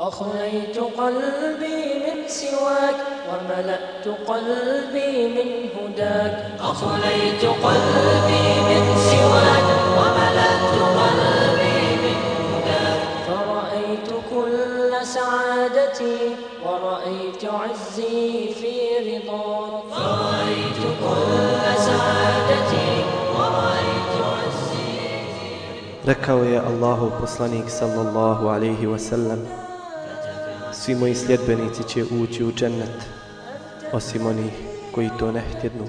أخليت قلبي من سواك وملأت قلبي من هداك. أخليت قلبي من سواك وملأت قلبي من هداك. فرأيت كل سعادتي ورأيت عزي في رضاك. فرأيت كل سعادتي ورأيت عزي Rekao je Allahu poslanik sallallahu alaihi wasallam svi moji sljedbenici će ući u džennet, osim oni koji to ne htjednu.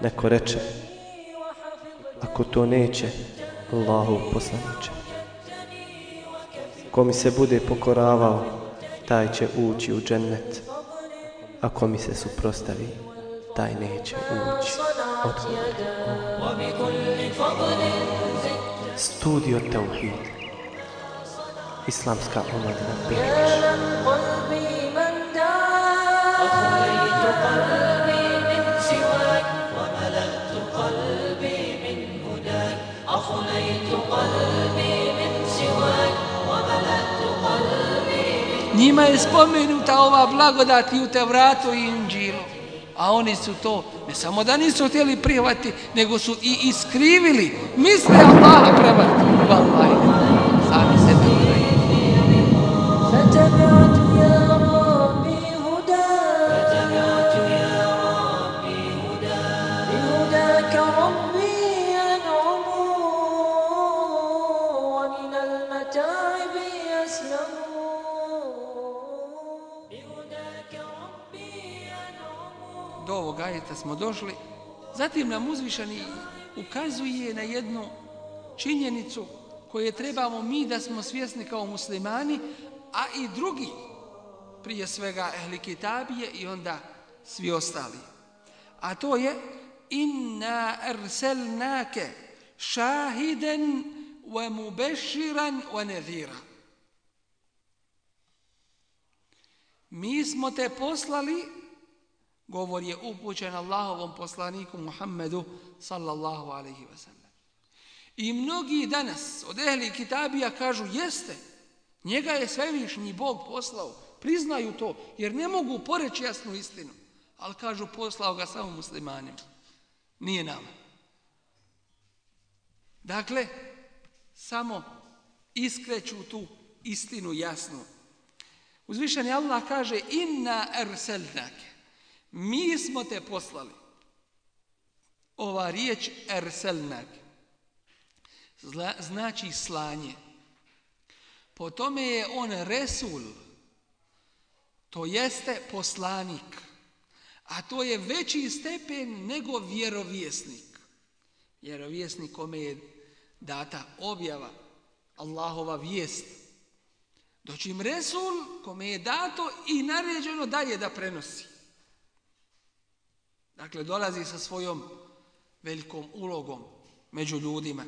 Neko reče, ako to neće, Allahu poslaniče. Ko mi se bude pokoravao, taj će ući u džennet. a ko mi se suprostavi, taj neće ući. Odgovor. Studio Teuhid islamska omladina Njima je spomenuta ova blagodat i u Tevratu i Inđilu. A oni su to, ne samo da nisu htjeli prihvati, nego su i iskrivili. Misle Allah prema Allahi. Ovog ajeta smo došli. Zatim nam uzvišani ukazuje na jednu činjenicu koje trebamo mi da smo svjesni kao muslimani, a i drugi, prije svega ehli kitabije i onda svi ostali. A to je inna arselnake šahiden wa mubeširan wa nedhira. Mi smo te poslali govor je upućen Allahovom poslaniku Muhammedu sallallahu alaihi wa sallam. I mnogi danas od ehli kitabija kažu jeste, njega je svevišnji Bog poslao, priznaju to, jer ne mogu poreći jasnu istinu, ali kažu poslao ga samo muslimanima, nije nama. Dakle, samo iskreću tu istinu jasnu. Uzvišeni Allah kaže inna erselnake. Mi smo te poslali. Ova riječ erselnak zla- znači slanje. Po tome je on resul, to jeste poslanik. A to je veći stepen nego vjerovjesnik. Vjerovjesnik kome je data objava, Allahova vijest. Doćim resul kome je dato i naređeno dalje da prenosi. Dakle, dolazi sa svojom velikom ulogom među ljudima.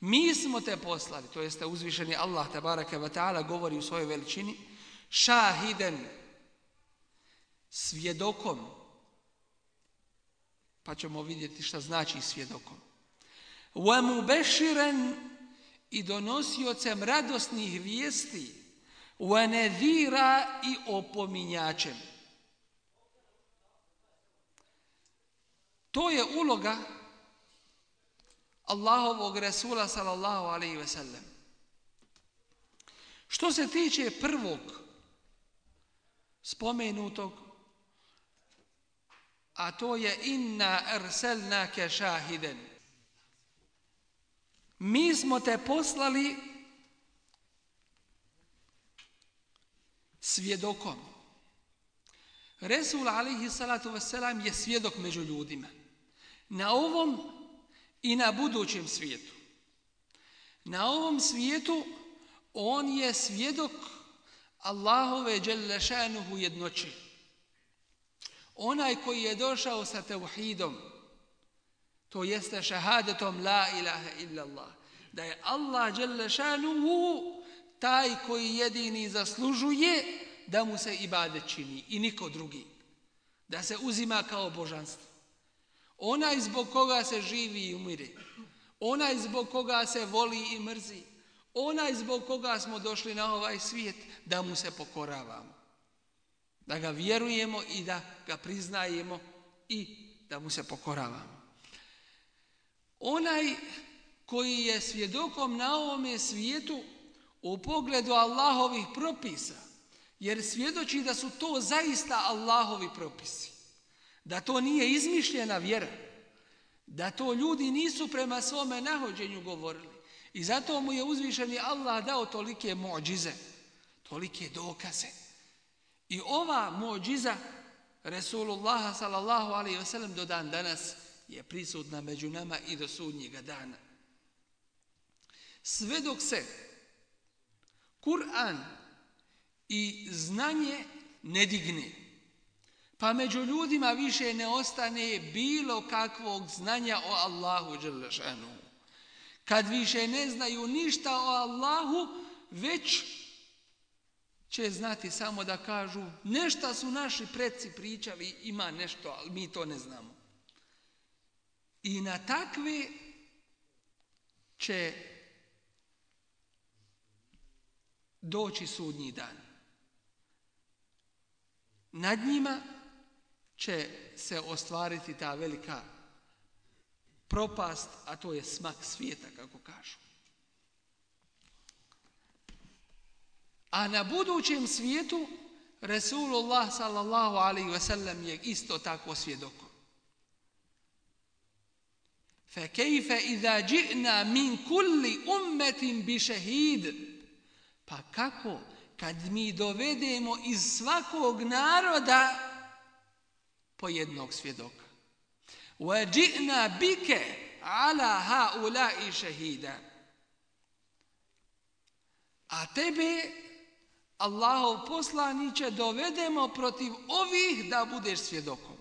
Mi smo te poslali, to jeste uzvišeni Allah tabaraka wa ta'ala govori u svojoj veličini, šahiden, svjedokom, pa ćemo vidjeti šta znači svjedokom. Wa beširen i donosiocem radosnih vijesti, wa nedira i opominjačem. To je uloga Allahovog Resula sallallahu alaihi ve sellem. Što se tiče prvog spomenutog, a to je inna arsalnake šahiden. Mi smo te poslali svjedokom. Resul alaihi salatu wasalam je svjedok među ljudima. Na ovom i na budućem svijetu. Na ovom svijetu on je svjedok Allahove džellešanuhu jednoći. Onaj koji je došao sa tevhidom, to jeste šahadetom la ilaha illa Allah, da je Allah džellešanuhu taj koji jedini zaslužuje da mu se ibadet čini i niko drugi. Da se uzima kao božanstvo. Onaj zbog koga se živi i umire. Onaj zbog koga se voli i mrzi. onaj zbog koga smo došli na ovaj svijet, da mu se pokoravamo. Da ga vjerujemo i da ga priznajemo i da mu se pokoravamo. Onaj koji je svjedokom na ovome svijetu u pogledu Allahovih propisa, jer svjedoči da su to zaista Allahovi propisi, da to nije izmišljena vjera, da to ljudi nisu prema svome nahođenju govorili. I zato mu je uzvišeni Allah dao tolike mođize, tolike dokaze. I ova mođiza Resulullah sallallahu alaihi wasallam do dan danas je prisutna među nama i do sudnjega dana. Sve dok se Kur'an i znanje ne digne, pa među ljudima više ne ostane bilo kakvog znanja o Allahu Đelešanu. Kad više ne znaju ništa o Allahu, već će znati samo da kažu nešto su naši predci pričali, ima nešto, ali mi to ne znamo. I na takve će doći sudnji dan. Nad njima će se ostvariti ta velika propast, a to je smak svijeta, kako kažu. A na budućem svijetu Resulullah sallallahu alaihi ve sellem je isto tako svjedoko. Fa kejfe idha ji'na min kulli ummetin bi šehid. Pa kako kad mi dovedemo iz svakog naroda po jednog svjedoka. Wa ji'na bike ala haulai shahida. A tebe Allahov poslaniće dovedemo protiv ovih da budeš svjedokom.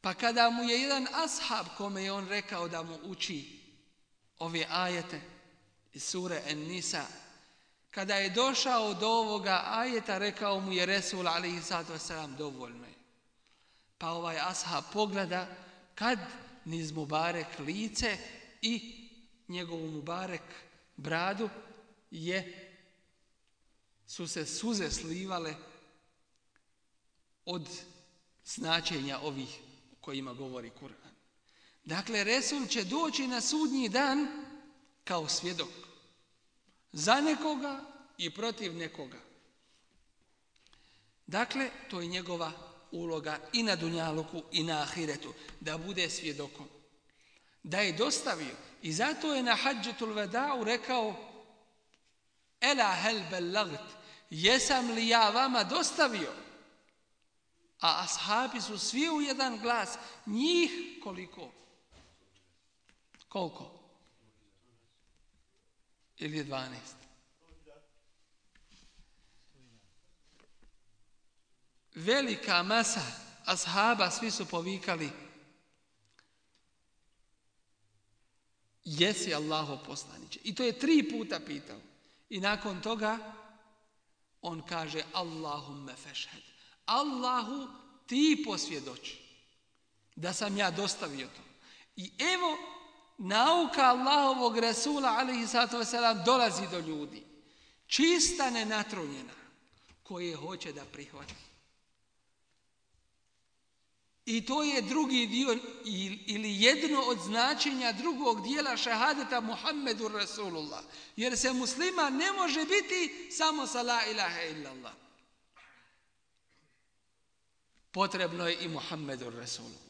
Pa kada mu je jedan ashab kome je on rekao da mu uči ove ajete iz sure En-Nisa, kada je došao do ovoga ajeta, rekao mu je Resul alaihi sallatu wasalam dovoljno je. Pa ovaj ashab pogleda kad niz Mubarek lice i njegovu Mubarek bradu, je su se suze slivale od značenja ovih kojima govori Kur'an. Dakle, Resul će doći na sudnji dan kao svjedok. Za nekoga i protiv nekoga. Dakle, to je njegova uloga i na Dunjaluku i na Ahiretu, da bude svjedokom. Da je dostavio. I zato je na Hadžetul Vedau rekao Ela hel bellagt, jesam li ja vama dostavio? A ashabi su svi u jedan glas, njih koliko? Koliko? Ili je dvanest? Velika masa ashaba, svi su povikali jesi Allaho poslaniće. I to je tri puta pitao. I nakon toga on kaže Allahumme fešhed. Allahu ti posvjedoči da sam ja dostavio to. I evo nauka Allahovog Rasula alaihi sallatu wasalam dolazi do ljudi. Čista nenatronjena, koje hoće da prihvati. I to je drugi dio ili jedno od značenja drugog dijela šahadeta Muhammedu Rasulullah. Jer se muslima ne može biti samo sa la ilaha illallah. Potrebno je i Muhammedu Rasulullah.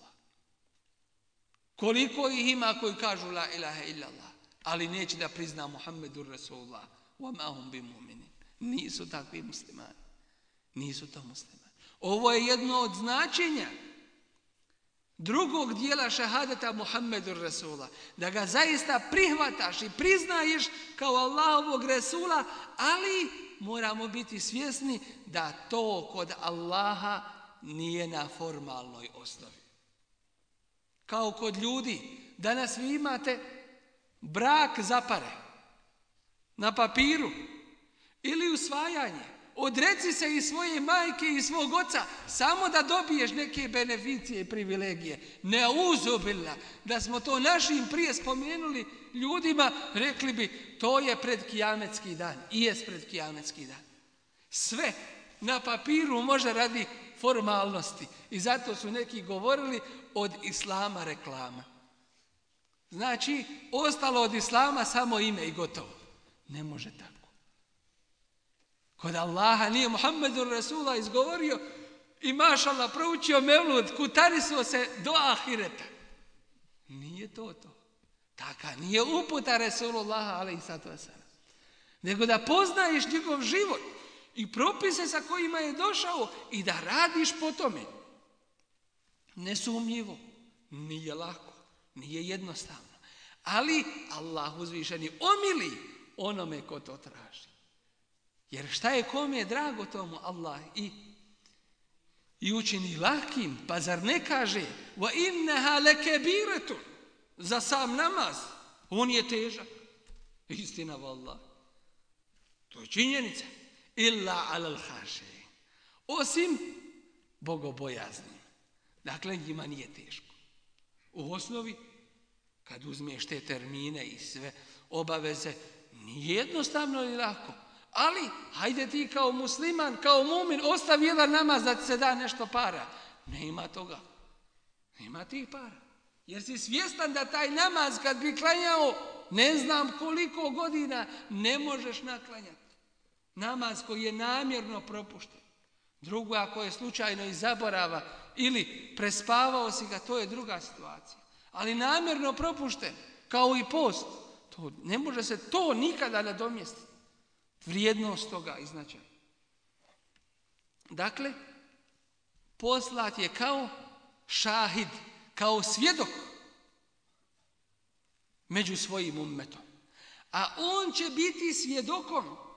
Koliko ih ima koji kažu la ilaha illallah, ali neće da prizna Muhammedu Rasulullah. Wa ma hum bi mu'minin. Nisu takvi muslimani. Nisu to muslimani. Ovo je jedno od značenja drugog dijela šahadeta Muhammedu Rasula, da ga zaista prihvataš i priznaješ kao Allahovog Rasula, ali moramo biti svjesni da to kod Allaha nije na formalnoj osnovi. Kao kod ljudi, danas vi imate brak za pare na papiru ili usvajanje. Odreci se i svoje majke i svog oca samo da dobiješ neke beneficije i privilegije. Ne uzubila. Da smo to našim prije spomenuli ljudima, rekli bi to je pred kijametski dan. I jest pred kijametski dan. Sve na papiru može radi formalnosti. I zato su neki govorili od islama reklama. Znači, ostalo od islama samo ime i gotovo. Ne može tako. Kod Allaha nije Muhammedur Rasula izgovorio i mašala proučio mevlud, kutarisuo se do ahireta. Nije to to. Taka nije uputa Rasulullaha, ali i sato Nego da poznaješ njegov život i propise sa kojima je došao i da radiš po tome. Nesumnjivo. Nije lako. Nije jednostavno. Ali Allah uzvišeni omili onome ko to traži. Jer šta je kom je drago tomu Allah i i učini lakim, pa zar ne kaže wa innaha lakabiratun za sam namaz, on je težak. Istina vallah. To je činjenica. Illa alal haše. Osim bogobojaznim. Dakle, njima nije teško. U osnovi, kad uzmeš te termine i sve obaveze, nije jednostavno i lako. Ali, hajde ti kao musliman, kao mumin, ostavi jedan namaz da ti se da nešto para. Ne ima toga. Nema tih para. Jer si svjestan da taj namaz kad bi klanjao, ne znam koliko godina, ne možeš naklanjati. Namaz koji je namjerno propušten. Drugo, ako je slučajno i zaborava ili prespavao si ga, to je druga situacija. Ali namjerno propušten, kao i post, to, ne može se to nikada nadomjestiti vrijednost toga i značaj. Dakle, poslat je kao šahid, kao svjedok među svojim ummetom. A on će biti svjedokom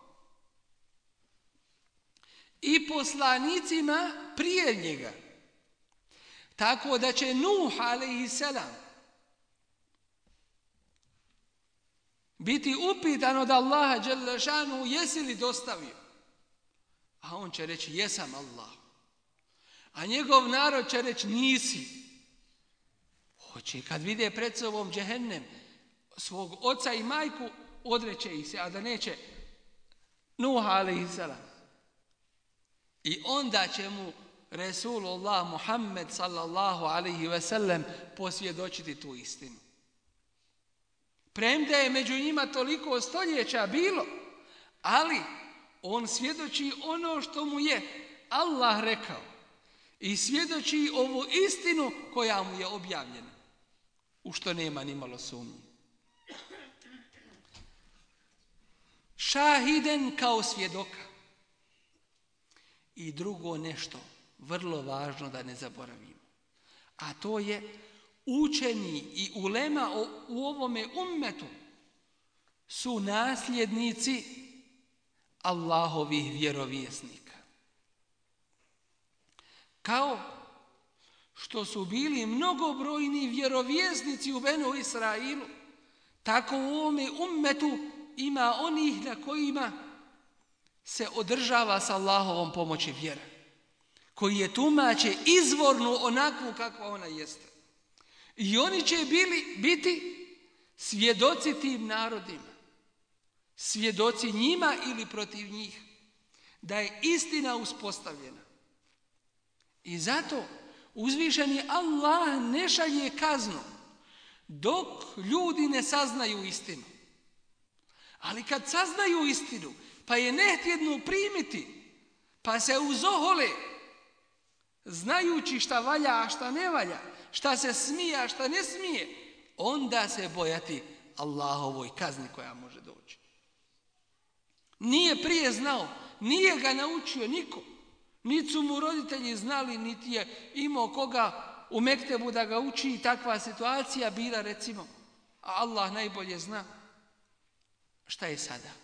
i poslanicima prije njega. Tako da će Nuh, a.s. biti upitan od Allaha Đelešanu jesi li dostavio? A on će reći jesam Allah. A njegov narod će reći nisi. Hoće kad vide pred sobom džehennem svog oca i majku odreće ih se, a da neće Nuh a.s. I onda će mu Resulullah Muhammed sallallahu alaihi ve sellem posvjedočiti tu istinu. Premda je među njima toliko stoljeća bilo, ali on svjedoči ono što mu je Allah rekao i svjedoči ovu istinu koja mu je objavljena, u što nema ni malo sumnje. Šahiden kao svjedoka. I drugo nešto, vrlo važno da ne zaboravimo. A to je učeni i ulema u ovome ummetu su nasljednici Allahovih vjerovjesnika. Kao što su bili mnogobrojni vjerovjesnici u Benu Israilu, tako u ovome ummetu ima onih na kojima se održava sa Allahovom pomoći vjera, koji je tumače izvornu onakvu kakva ona jeste. I oni će bili, biti svjedoci tim narodima. Svjedoci njima ili protiv njih. Da je istina uspostavljena. I zato uzvišeni Allah ne šalje kaznu dok ljudi ne saznaju istinu. Ali kad saznaju istinu, pa je nehtjednu primiti, pa se uzohole, znajući šta valja, a šta ne valja, šta se smije, a šta ne smije, onda se bojati Allahovoj kazni koja može doći. Nije prije znao, nije ga naučio niko. Niti su mu roditelji znali, niti je imao koga u Mektebu da ga uči i takva situacija bila recimo. A Allah najbolje zna šta je sada.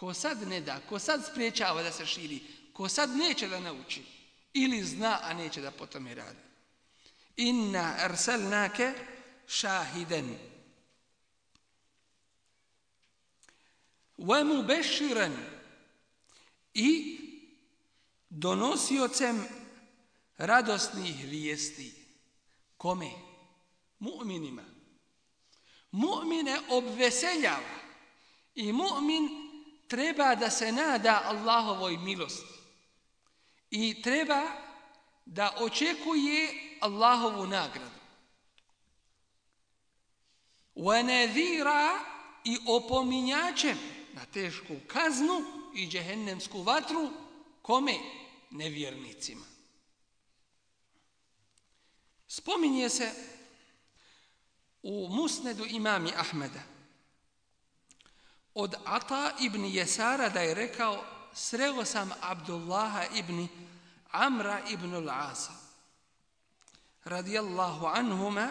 Ko sad ne da, ko sad spriječava da se širi, ko sad neće da nauči ili zna, a neće da potom i radi inna arsalnake šahiden wa mubashiran i donosiocem radosnih vijesti. Kome? Mu'minima. Mu'mine obveseljava i mu'min treba da se nada Allahovoj milosti i treba da očekuje Allahovu nagradu. وَنَذِيرًا i opominjačem na tešku kaznu i džehennemsku vatru kome? Nevjernicima. Spominje se u musnedu imami Ahmeda od Ata ibn Jesara da je rekao sreo sam Abdullaha ibn Amra ibn al-Asa radijallahu anhuma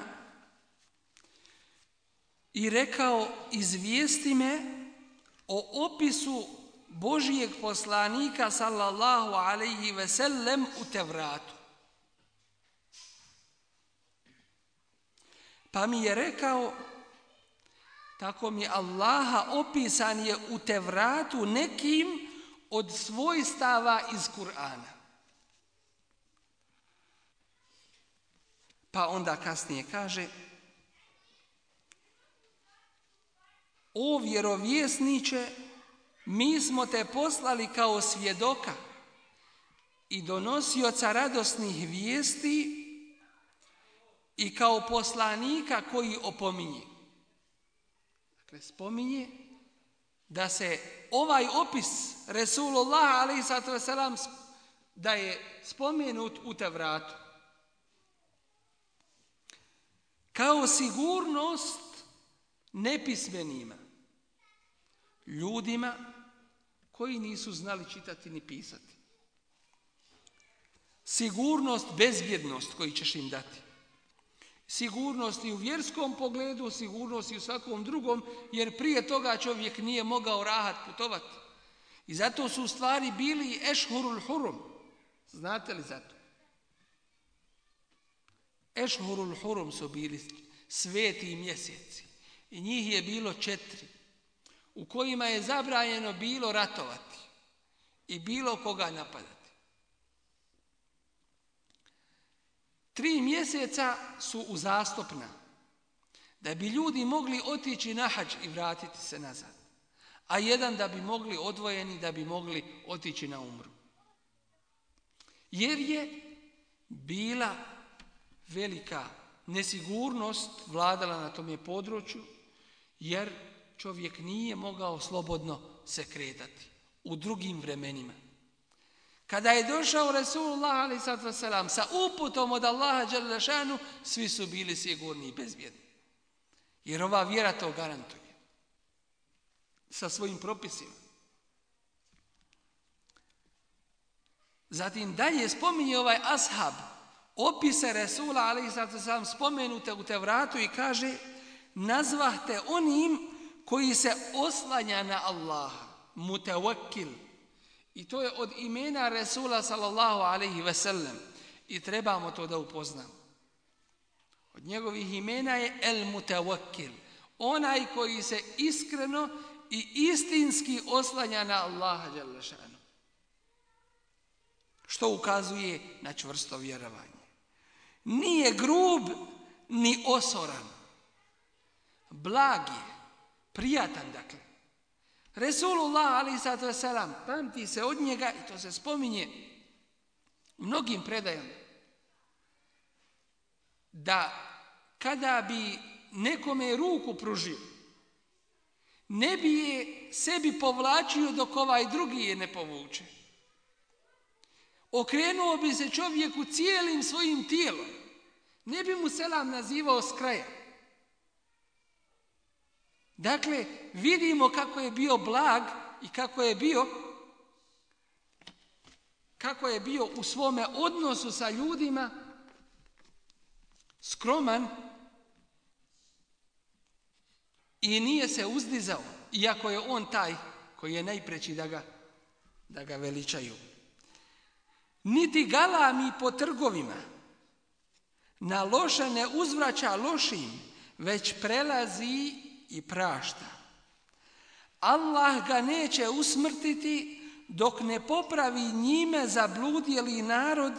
i rekao izvijesti me o opisu Božijeg poslanika sallallahu alaihi ve sellem u Tevratu. Pa mi je rekao, tako mi Allaha opisan je u Tevratu nekim od svojstava iz Kur'ana. Pa onda kasnije kaže, O vjerovjesniće, mi smo te poslali kao svjedoka i donosioca radosnih vijesti i kao poslanika koji opominje. Dakle, spominje da se ovaj opis Resulullah a.s. da je spomenut u Tevratu. Kao sigurnost nepismenima, ljudima koji nisu znali čitati ni pisati. Sigurnost, bezbjednost koji ćeš im dati. Sigurnost i u vjerskom pogledu, sigurnost i u svakom drugom, jer prije toga čovjek nije mogao rahat putovati. I zato su u stvari bili ešhurul hurum. Znate li zato? Ešhurul hurum su bili sveti mjeseci. I njih je bilo četiri, u kojima je zabranjeno bilo ratovati i bilo koga napadati. Tri mjeseca su uzastopna, da bi ljudi mogli otići na hađ i vratiti se nazad, a jedan da bi mogli odvojeni, da bi mogli otići na umru. Jer je bila velika nesigurnost vladala na tom je području, jer čovjek nije mogao slobodno se kretati u drugim vremenima. Kada je došao Resulullah ali sa uputom od Allaha Đalešanu, svi su bili sigurni i bezbjedni. Jer ova vjera to garantuje. Sa svojim propisima. Zatim dalje spominje ovaj ashab, opise Resula ali salam spomenute u te vratu i kaže nazvahte onim koji se oslanja na Allaha, mutawakkil. I to je od imena Resula sallallahu alaihi ve sellem. I trebamo to da upoznamo. Od njegovih imena je el mutawakkil. Onaj koji se iskreno i istinski oslanja na Allaha Đalešanu. Što ukazuje na čvrsto vjerovanje. Nije grub ni osoran blag je, prijatan dakle. Resulullah ali sato selam salam, pamti se od njega i to se spominje mnogim predajama. Da kada bi nekome ruku pružio, ne bi je sebi povlačio dok ovaj drugi je ne povuče. Okrenuo bi se čovjeku cijelim svojim tijelom. Ne bi mu selam nazivao s kraja. Dakle, vidimo kako je bio blag i kako je bio kako je bio u svome odnosu sa ljudima skroman i nije se uzdizao, iako je on taj koji je najpreći da ga, da ga veličaju. Niti galami po trgovima na loše ne uzvraća lošim, već prelazi i prašta. Allah ga neće usmrtiti dok ne popravi njime zabludjeli narod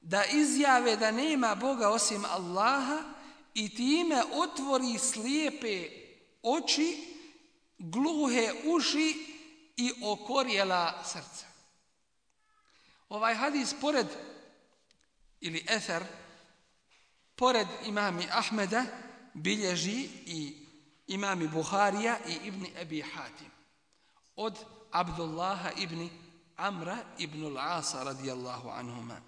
da izjave da nema Boga osim Allaha i time otvori slijepe oči, gluhe uši i okorjela srca. Ovaj hadis pored, ili efer, pored imami Ahmeda, bilježi i imami Buharija i Ibni Ebi Hatim. Od Abdullaha ibn Amra ibn al-Asa radijallahu anhuma.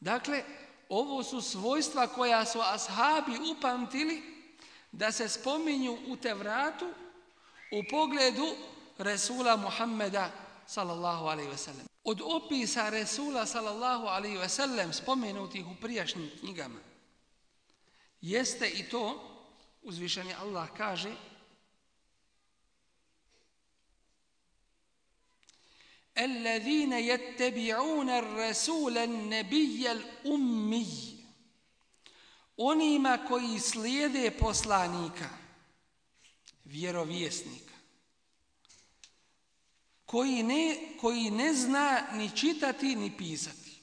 Dakle, ovo su svojstva koja su ashabi upamtili da se spominju u Tevratu u pogledu Resula Muhammeda sallallahu alaihi ve sellem. Od opisa Resula sallallahu alaihi ve sellem spomenutih u prijašnjim knjigama jeste i to, uzvišeni Allah kaže, الذين يتبعون الرسول النبي الأمي onima koji slijede poslanika, vjerovjesnika, koji ne, koji ne zna ni čitati ni pisati.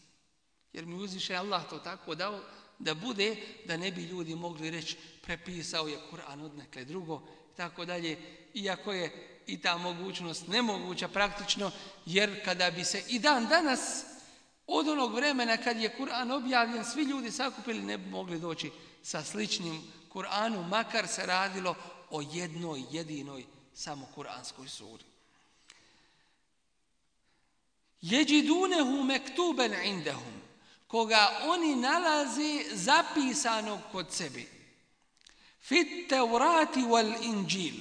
Jer mi uzviše Allah to tako dao da bude da ne bi ljudi mogli reći prepisao je Kur'an od nekle drugo i tako dalje. Iako je i ta mogućnost nemoguća praktično, jer kada bi se i dan danas od onog vremena kad je Kur'an objavljen, svi ljudi sakupili ne bi mogli doći sa sličnim Kur'anu, makar se radilo o jednoj jedinoj samo Kur'anskoj suri. Jeđidunehu mektuben indahum koga oni nalazi zapisanog kod sebi. Fit tevrati wal inđil,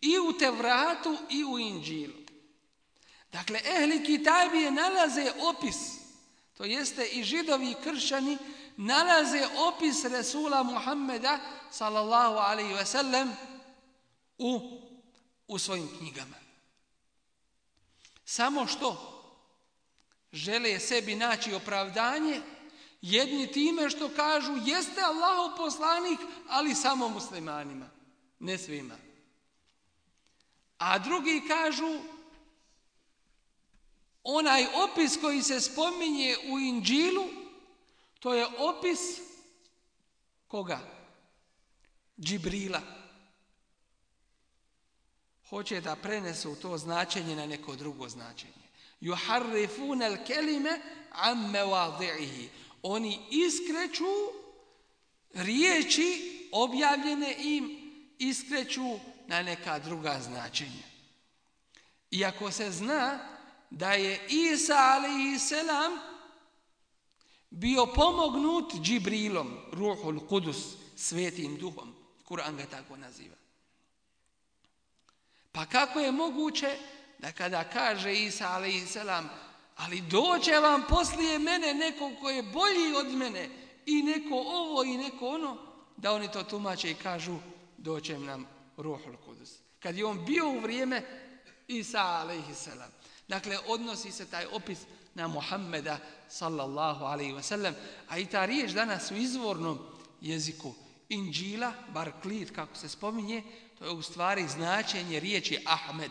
i u Tevratu i u Inđilu. Dakle, ehli kitabije nalaze opis, to jeste i židovi i kršćani, nalaze opis Resula Muhammeda, sallallahu alaihi ve sellem, u, u svojim knjigama. Samo što žele sebi naći opravdanje, jedni time što kažu jeste Allahov poslanik, ali samo muslimanima, ne svima. A drugi kažu onaj opis koji se spominje u Inđilu, to je opis koga? Džibrila. Hoće da prenesu to značenje na neko drugo značenje. Juharrifun al kelime amme wadi'ihi. Oni iskreću riječi objavljene im, iskreću na neka druga značenja. Iako se zna da je Isa a.s. bio pomognut Džibrilom, ruhul kudus, svetim duhom. Kur'an ga tako naziva. Pa kako je moguće da kada kaže Isa a.s ali doće vam poslije mene neko ko je bolji od mene i neko ovo i neko ono, da oni to tumače i kažu doće nam Ruhul Kudus. Kad je on bio u vrijeme Isa a.s. Dakle, odnosi se taj opis na Muhammeda sallallahu alaihi wasallam. A i ta riječ danas u izvornom jeziku Inđila, bar klit kako se spominje, to je u stvari značenje riječi Ahmed.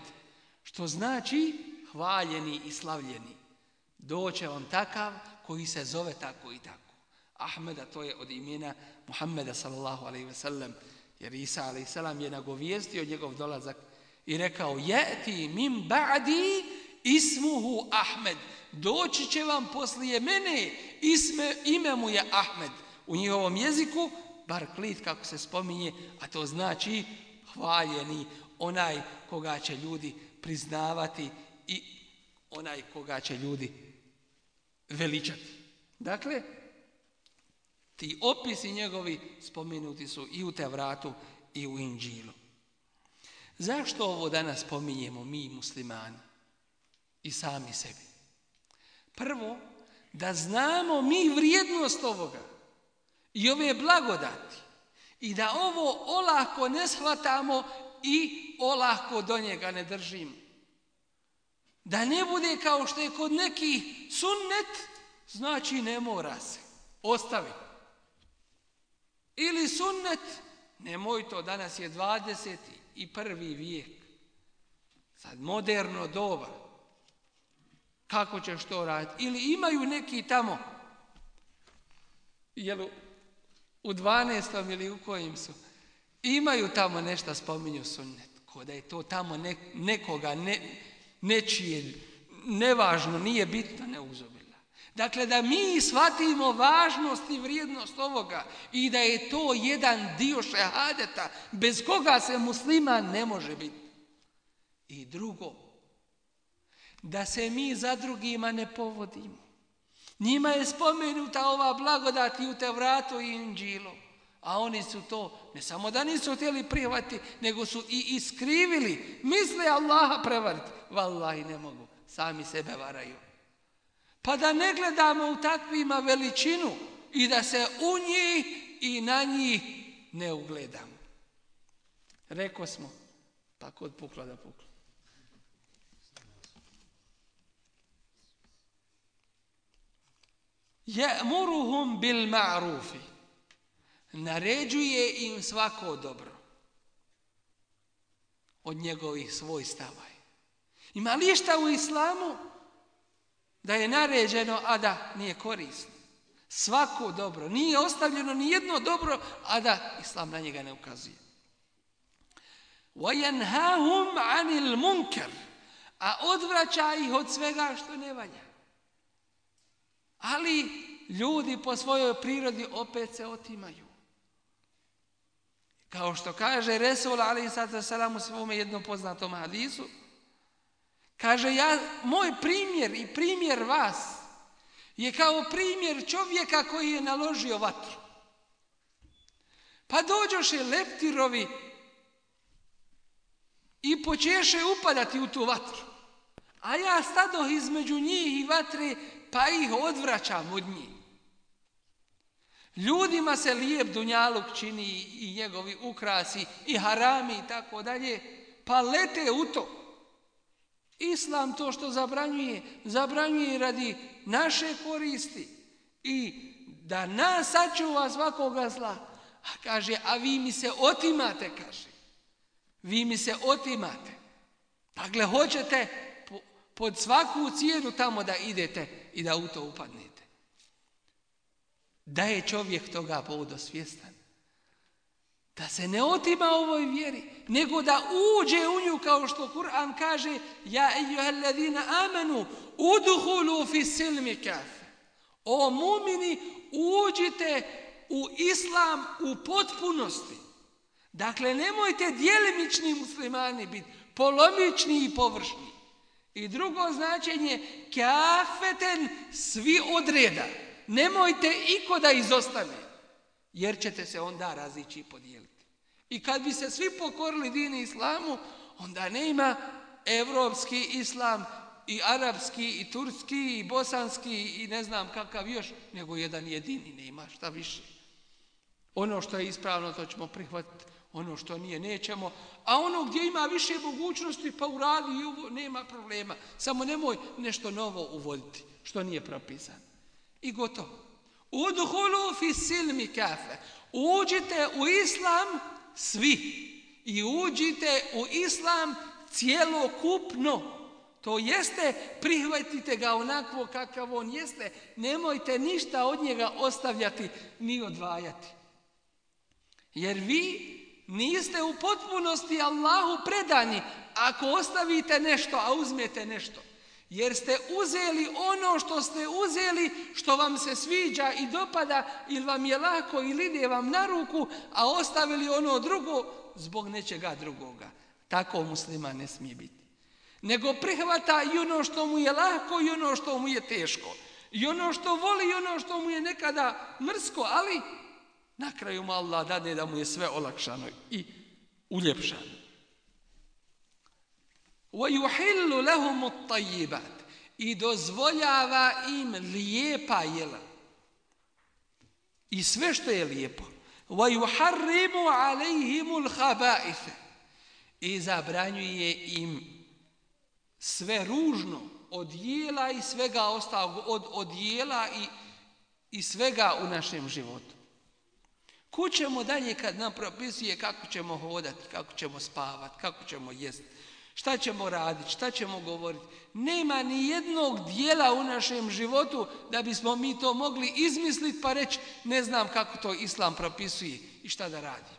Što znači hvaljeni i slavljeni. Doće on takav koji se zove tako i tako. Ahmeda to je od imena Muhammeda sallallahu alaihi sellem. Jer Isa a.s. je nagovijestio njegov dolazak i rekao Jeti min ba'di ismuhu Ahmed. Doći će vam poslije mene, isme, ime mu je Ahmed. U njihovom jeziku, bar klit kako se spominje, a to znači hvaljeni, onaj koga će ljudi priznavati i onaj koga će ljudi veličati. Dakle, Ti opisi njegovi spomenuti su i u Tevratu i u Inđilu. Zašto ovo danas spominjemo mi muslimani i sami sebi? Prvo, da znamo mi vrijednost ovoga i ove blagodati i da ovo olako ne shvatamo i olako do njega ne držimo. Da ne bude kao što je kod nekih sunnet, znači ne mora se. Ostaviti. Ili sunnet, nemoj to, danas je 21. vijek. Sad moderno doba. kako ćeš to raditi. Ili imaju neki tamo, jel u 12. ili u kojim su, imaju tamo nešto spominju sunnet. Ko da je to tamo ne, nekoga, ne, nečije, nevažno, nije bitno, ne uzobila. Dakle, da mi shvatimo važnost i vrijednost ovoga i da je to jedan dio šehadeta bez koga se musliman ne može biti. I drugo, da se mi za drugima ne povodimo. Njima je spomenuta ova blagodat i u Tevratu i Inđilu. A oni su to, ne samo da nisu htjeli prihvati, nego su i iskrivili. Misle Allaha prevariti. Wallahi ne mogu. Sami sebe varaju. Pa da ne gledamo u takvima veličinu i da se u njih i na njih ne ugledamo. Reko smo, pa kod pukla da pukla. Je'muruhum bil ma'rufi Naređuje im svako dobro. Od njegovih svojstava. Ima li šta u islamu da je naređeno, a da nije korisno? Svako dobro. Nije ostavljeno ni jedno dobro, a da islam na njega ne ukazuje. وَيَنْهَاهُمْ عَنِ الْمُنْكَرِ A odvraća ih od svega što ne valja. Ali ljudi po svojoj prirodi opet se otimaju. Kao što kaže Resul Ali Sada Salam u svome jednom poznatom hadisu, kaže ja, moj primjer i primjer vas je kao primjer čovjeka koji je naložio vatru. Pa dođoše leptirovi i počeše upadati u tu vatru. A ja stadoh između njih i vatre pa ih odvraćam od njih. Ljudima se lijep dunjaluk čini i njegovi ukrasi i harami i tako dalje, pa lete u to. Islam to što zabranjuje, zabranjuje radi naše koristi i da nas sačuva svakoga zla. A kaže, a vi mi se otimate, kaže. Vi mi se otimate. Dakle, hoćete pod svaku cijenu tamo da idete i da u to upadnete. Da je čovjek toga povodo svjestan. Da se ne otima ovoj vjeri, nego da uđe u nju kao što Kur'an kaže Ja ejuhalladina amenu uduhulu fi silmi kafe. O mumini, uđite u islam u potpunosti. Dakle, nemojte dijelimični muslimani biti, polomični i površni. I drugo značenje, kafeten svi odreda. Nemojte iko da izostane, jer ćete se onda razići i podijeliti. I kad bi se svi pokorili dini islamu, onda nema evropski islam i arapski i turski i bosanski i ne znam kakav još, nego jedan jedini, nema šta više. Ono što je ispravno, to ćemo prihvatiti ono što nije nećemo, a ono gdje ima više mogućnosti pa uradi i ovo, nema problema. Samo nemoj nešto novo uvoditi što nije propisano. I gotovo. Udhulu fi silmi kafe. Uđite u islam svi. I uđite u islam cijelokupno. To jeste, prihvatite ga onako kakav on jeste. Nemojte ništa od njega ostavljati ni odvajati. Jer vi niste u potpunosti Allahu predani ako ostavite nešto, a uzmete nešto. Jer ste uzeli ono što ste uzeli, što vam se sviđa i dopada, ili vam je lako ili ide vam na ruku, a ostavili ono drugo zbog nečega drugoga. Tako muslima ne smije biti. Nego prihvata i ono što mu je lako i ono što mu je teško. I ono što voli i ono što mu je nekada mrsko, ali Na kraju mu Allah dade da mu je sve olakšano i uljepšano. وَيُحِلُّ لَهُمُ الطَّيِّبَاتِ I dozvoljava im lijepa jela. I sve što je lijepo. وَيُحَرِّمُ عَلَيْهِمُ الْحَبَائِفَ I zabranjuje im sve ružno od jela i svega ostalog, od, od jela i, i svega u našem životu. Kućemo dalje kad nam propisuje kako ćemo hodati, kako ćemo spavati, kako ćemo jesti, Šta ćemo raditi, šta ćemo govoriti? Nema ni jednog dijela u našem životu da bismo mi to mogli izmisliti pa reći ne znam kako to Islam propisuje i šta da radi.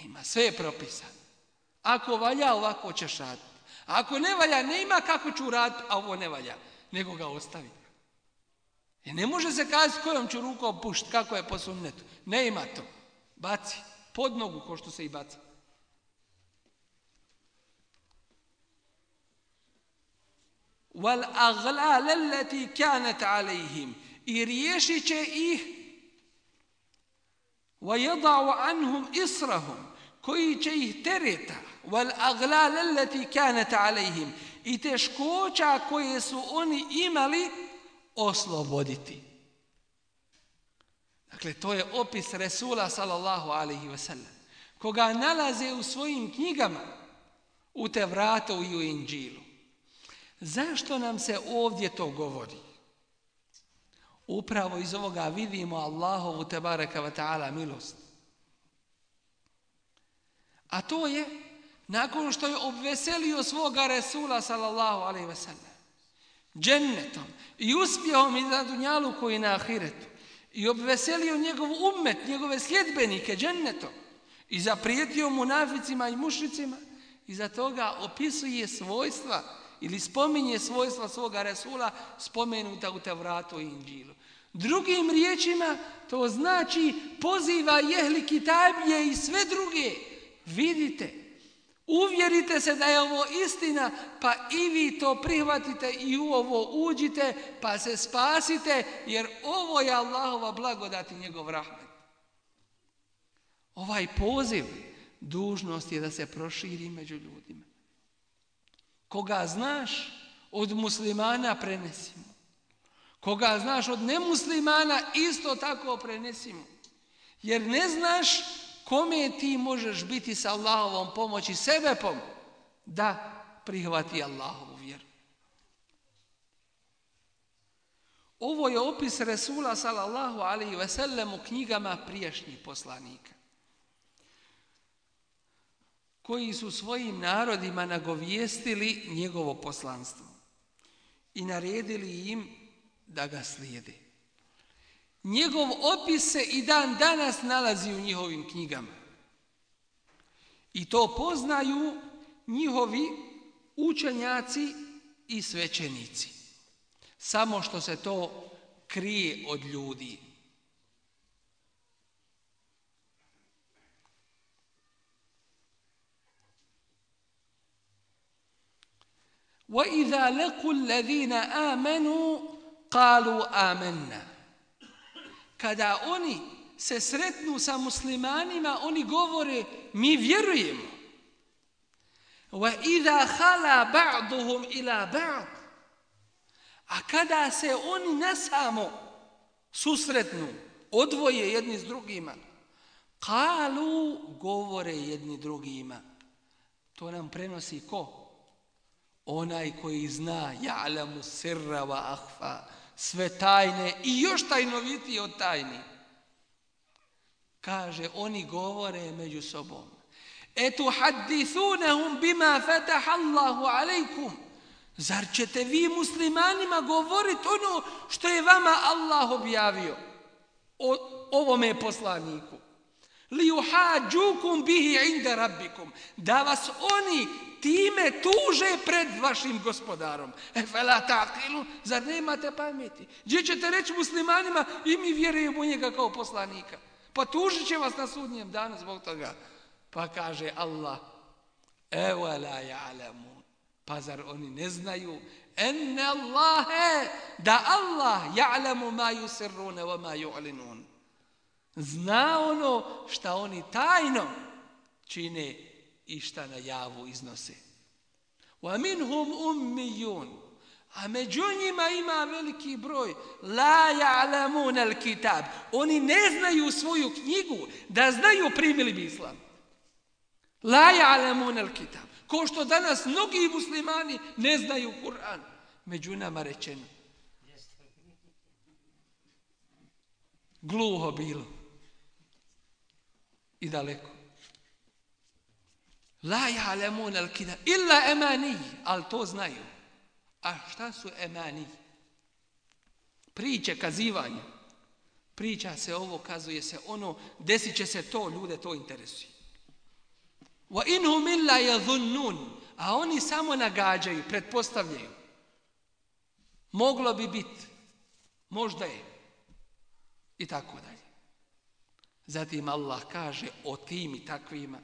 Nema, sve je propisano. Ako valja, ovako ćeš raditi. Ako ne valja, ne ima kako ću raditi, a ovo ne valja, nego ga ostavi. I e, ne može se kazati kojom ću rukom pušti, kako je po sunnetu. Ne ima to. Baci. Pod nogu, ko što se i baca. وَالْأَغْلَالَ الَّتِي كَانَتْ عَلَيْهِمْ I riješit će ih وَيَضَعُ عَنْهُمْ إِسْرَهُمْ koji će ih tereta وَالْأَغْلَالَ الَّتِي كَانَتْ عَلَيْهِمْ i teškoća koje su oni imali osloboditi. Dakle, to je opis Resula sallallahu alaihi wa sallam, koga nalaze u svojim knjigama u Tevratu i u Inđilu. Zašto nam se ovdje to govori? Upravo iz ovoga vidimo Allahovu tebareka wa ta'ala milost. A to je, nakon što je obveselio svoga Resula sallallahu alaihi wa sallam, džennetom i uspjehom i na dunjalu koji na ahiretu, i obveselio njegov ummet, njegove sljedbenike džennetom, i zaprijetio munaficima i mušricima i za toga opisuje svojstva ili spominje svojstva svoga Resula spomenuta u Tevratu i Inđilu. Drugim riječima to znači poziva jehli kitabije i sve druge. Vidite, uvjerite se da je ovo istina, pa i vi to prihvatite i u ovo uđite, pa se spasite, jer ovo je Allahova blagodat i njegov rahmet. Ovaj poziv, dužnost je da se proširi među ljudima. Koga znaš od muslimana prenesimo. Koga znaš od nemuslimana isto tako prenesimo. Jer ne znaš kome ti možeš biti sa Allahovom pomoći sebe pom da prihvati Allahovu vjeru. Ovo je opis Resula sallallahu alaihi ve sellem u knjigama prijašnjih poslanika koji su svojim narodima nagovijestili njegovo poslanstvo i naredili im da ga slijede. Njegov opis se i dan danas nalazi u njihovim knjigama. I to poznaju njihovi učenjaci i svećenici. Samo što se to krije od ljudi. وَإِذَا لَقُوا الَّذِينَ آمَنُوا قَالُوا آمَنَّا Kada oni se sretnu sa muslimanima, oni govore, mi vjerujemo. وَإِذَا خَلَا بَعْضُهُمْ إِلَى بَعْضُ A kada se oni nasamo susretnu, odvoje jedni s drugima, kalu govore jedni drugima. To nam prenosi ko? Onaj koji zna ja'lamu sirra wa ahfa sve tajne i još tajnovitije od tajni. Kaže oni govore među sobom. Etu hadithunahum bima fataha Allahu alejkum zar ćete vi muslimanima govoriti ono što je vama Allah objavio o ovome poslaniku? Li yuhajukum bihi inda rabbikum. Da vas oni time tuže pred vašim gospodarom. E, fela takilu, zar nemate pameti? Gdje ćete reći muslimanima i mi vjerujemo u njega kao poslanika? Pa tužit će vas na sudnjem danu zbog toga. Pa kaže Allah, evo la ja'lamu, pa zar oni ne znaju, enne Allahe, da Allah ja'lamu ma yusirrune wa ma yu'linun. Zna ono šta oni tajno čine i šta na javu iznose. Wa minhum ummiyun. A među njima ima veliki broj la ya'lamun al-kitab. Oni ne znaju svoju knjigu da znaju primili bi islam. La ya'lamun al-kitab. Ko što danas mnogi muslimani ne znaju Kur'an. Među nama rečeno. Gluho bilo. I daleko. La ja'lemun al kitab illa emani, al to znaju. A šta su emani? Priče, kazivanje. Priča se ovo, kazuje se ono, desit će se to, ljude to interesuje. Wa inhum illa yadhunnun, a oni samo nagađaju, pretpostavljaju. Moglo bi biti, možda je. I tako dalje. Zatim Allah kaže o tim i takvima.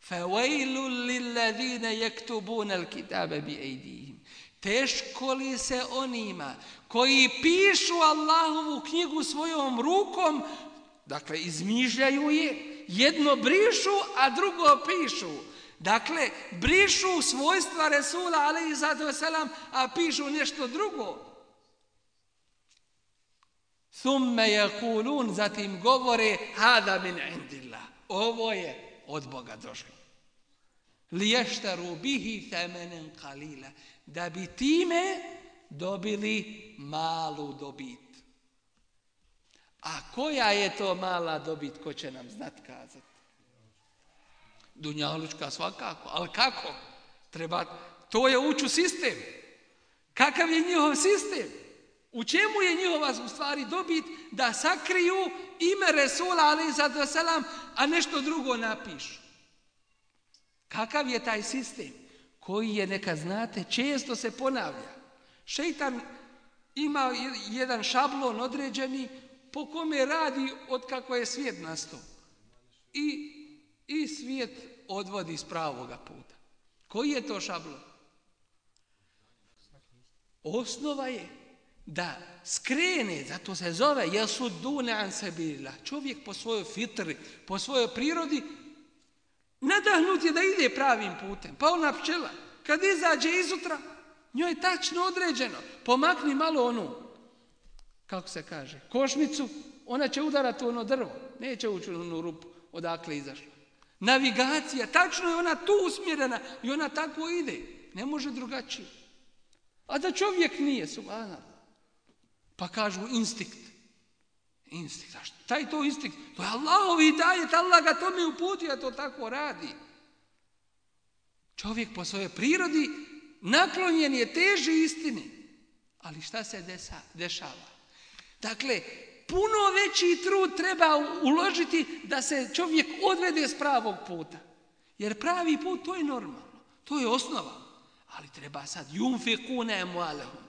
فَوَيْلٌ لِلَّذِينَ يَكْتُبُونَ الْكِتَابَ بِأَيْدِيهِمْ Teško li se onima koji pišu Allahovu knjigu svojom rukom, dakle izmišljaju je, jedno brišu, a drugo pišu. Dakle, brišu svojstva Resula, ali i zato selam, a pišu nešto drugo. Thumme yakulun, zatim govore, hada min indillah. Ovo je od Boga došlo. Liještaru bihi temenen kalila. Da bi time dobili malu dobit. A koja je to mala dobit, ko će nam znat kazati? Dunjalučka svakako, ali kako? Treba, to je uču sistem. Kakav je njihov sistem? U čemu je njihova u stvari dobit da sakriju ime Resula, ali za selam, a nešto drugo napišu? Kakav je taj sistem? Koji je, neka znate, često se ponavlja. Šeitan ima jedan šablon određeni po kome radi od kako je svijet nastao. I, I svijet odvodi s pravoga puta. Koji je to šablon? Osnova je da skrene, zato se zove, jasudune an sebila. Čovjek po svojoj fitri, po svojoj prirodi, nadahnut je da ide pravim putem. Pa ona pčela, kad izađe izutra, njoj je tačno određeno. Pomakni malo onu, kako se kaže, košnicu, ona će udarati ono drvo. Neće ući u onu rupu odakle izašla. Navigacija, tačno je ona tu usmjerena i ona tako ide. Ne može drugačije. A da čovjek nije, subhanallah. Pa kažu instinkt. Instinkt, zašto? Taj to instinkt, to je Allahovi dajet, Allah ga tome uputio, to tako radi. Čovjek po svojoj prirodi naklonjen je teži istini. Ali šta se desa, dešava? Dakle, puno veći trud treba uložiti da se čovjek odvede s pravog puta. Jer pravi put, to je normalno. To je osnova. Ali treba sad, jum fi kune mualehum.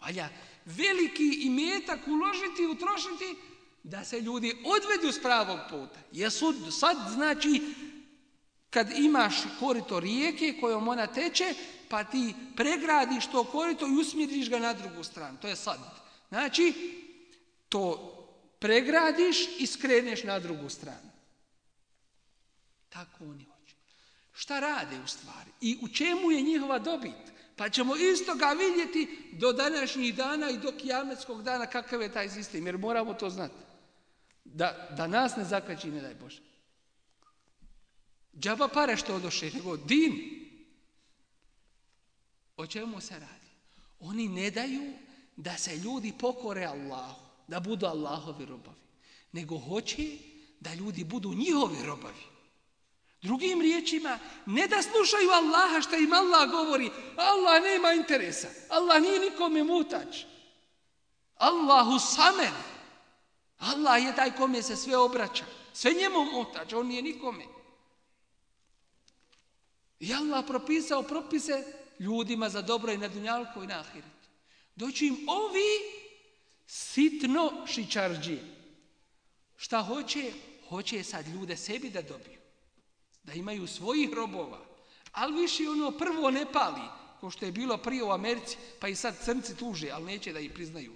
Valja veliki imetak uložiti, i utrošiti, da se ljudi odvedu s pravog puta. Jesu sad, znači, kad imaš korito rijeke kojom ona teče, pa ti pregradiš to korito i usmjeriš ga na drugu stranu. To je sad. Znači, to pregradiš i skreneš na drugu stranu. Tako oni hoće. Šta rade u stvari? I u čemu je njihova dobit? Pa ćemo isto ga vidjeti do današnjih dana i do kijametskog dana kakav je taj sistem. Jer moramo to znati. Da, da nas ne zakači, ne daj Bože. Džaba pare što odoše, nego din. O čemu se radi? Oni ne daju da se ljudi pokore Allahu, da budu Allahovi robovi. Nego hoće da ljudi budu njihovi robovi. Drugim riječima, ne da slušaju Allaha što im Allah govori, Allah nema interesa, Allah nije nikome mutač. Allahu samen. Allah je taj kome se sve obraća. Sve njemu mutač, on nije nikome. I Allah propisao propise ljudima za dobro i na dunjalku i na ahiretu. Doći im ovi sitno šičarđije. Šta hoće? Hoće sad ljude sebi da dobiju da imaju svojih robova, ali više ono prvo ne pali, ko što je bilo prije u Americi, pa i sad crnci tuže, ali neće da ih priznaju.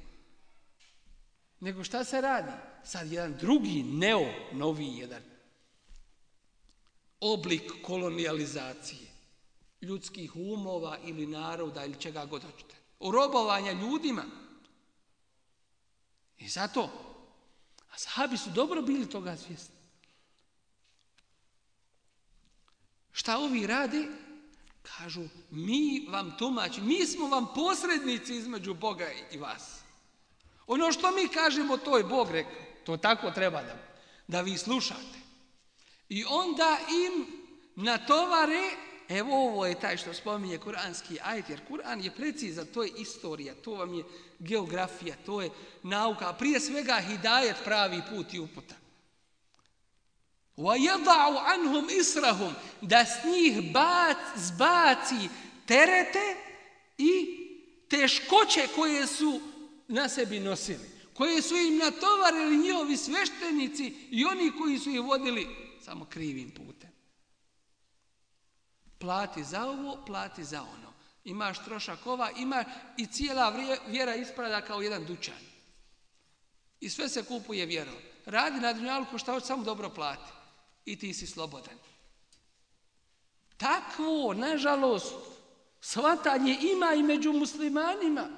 Nego šta se radi? Sad jedan drugi, neo, novi jedan oblik kolonializacije ljudskih umova ili naroda ili čega god hoćete. Urobovanja ljudima. I zato, a sahabi su dobro bili toga svjesni. Šta ovi radi? Kažu, mi vam tumači, mi smo vam posrednici između Boga i vas. Ono što mi kažemo, to je Bog rekao. To tako treba da, da vi slušate. I onda im natovare, evo ovo je taj što spominje kuranski ajet, jer Kur'an je precizan, to je istorija, to vam je geografija, to je nauka, a prije svega hidajet pravi put i uputa. وَيَضَعُ عَنْهُمْ إِسْرَهُمْ Da s njih bac, zbaci terete i teškoće koje su na sebi nosili. Koje su im natovarili njihovi sveštenici i oni koji su ih vodili samo krivim putem. Plati za ovo, plati za ono. Imaš trošak ova, ima i cijela vjera isprada kao jedan dućan. I sve se kupuje vjerom. Radi na dunjalku šta hoće, samo dobro plati i ti si slobodan. Takvo, nažalost, svatanje ima i među muslimanima.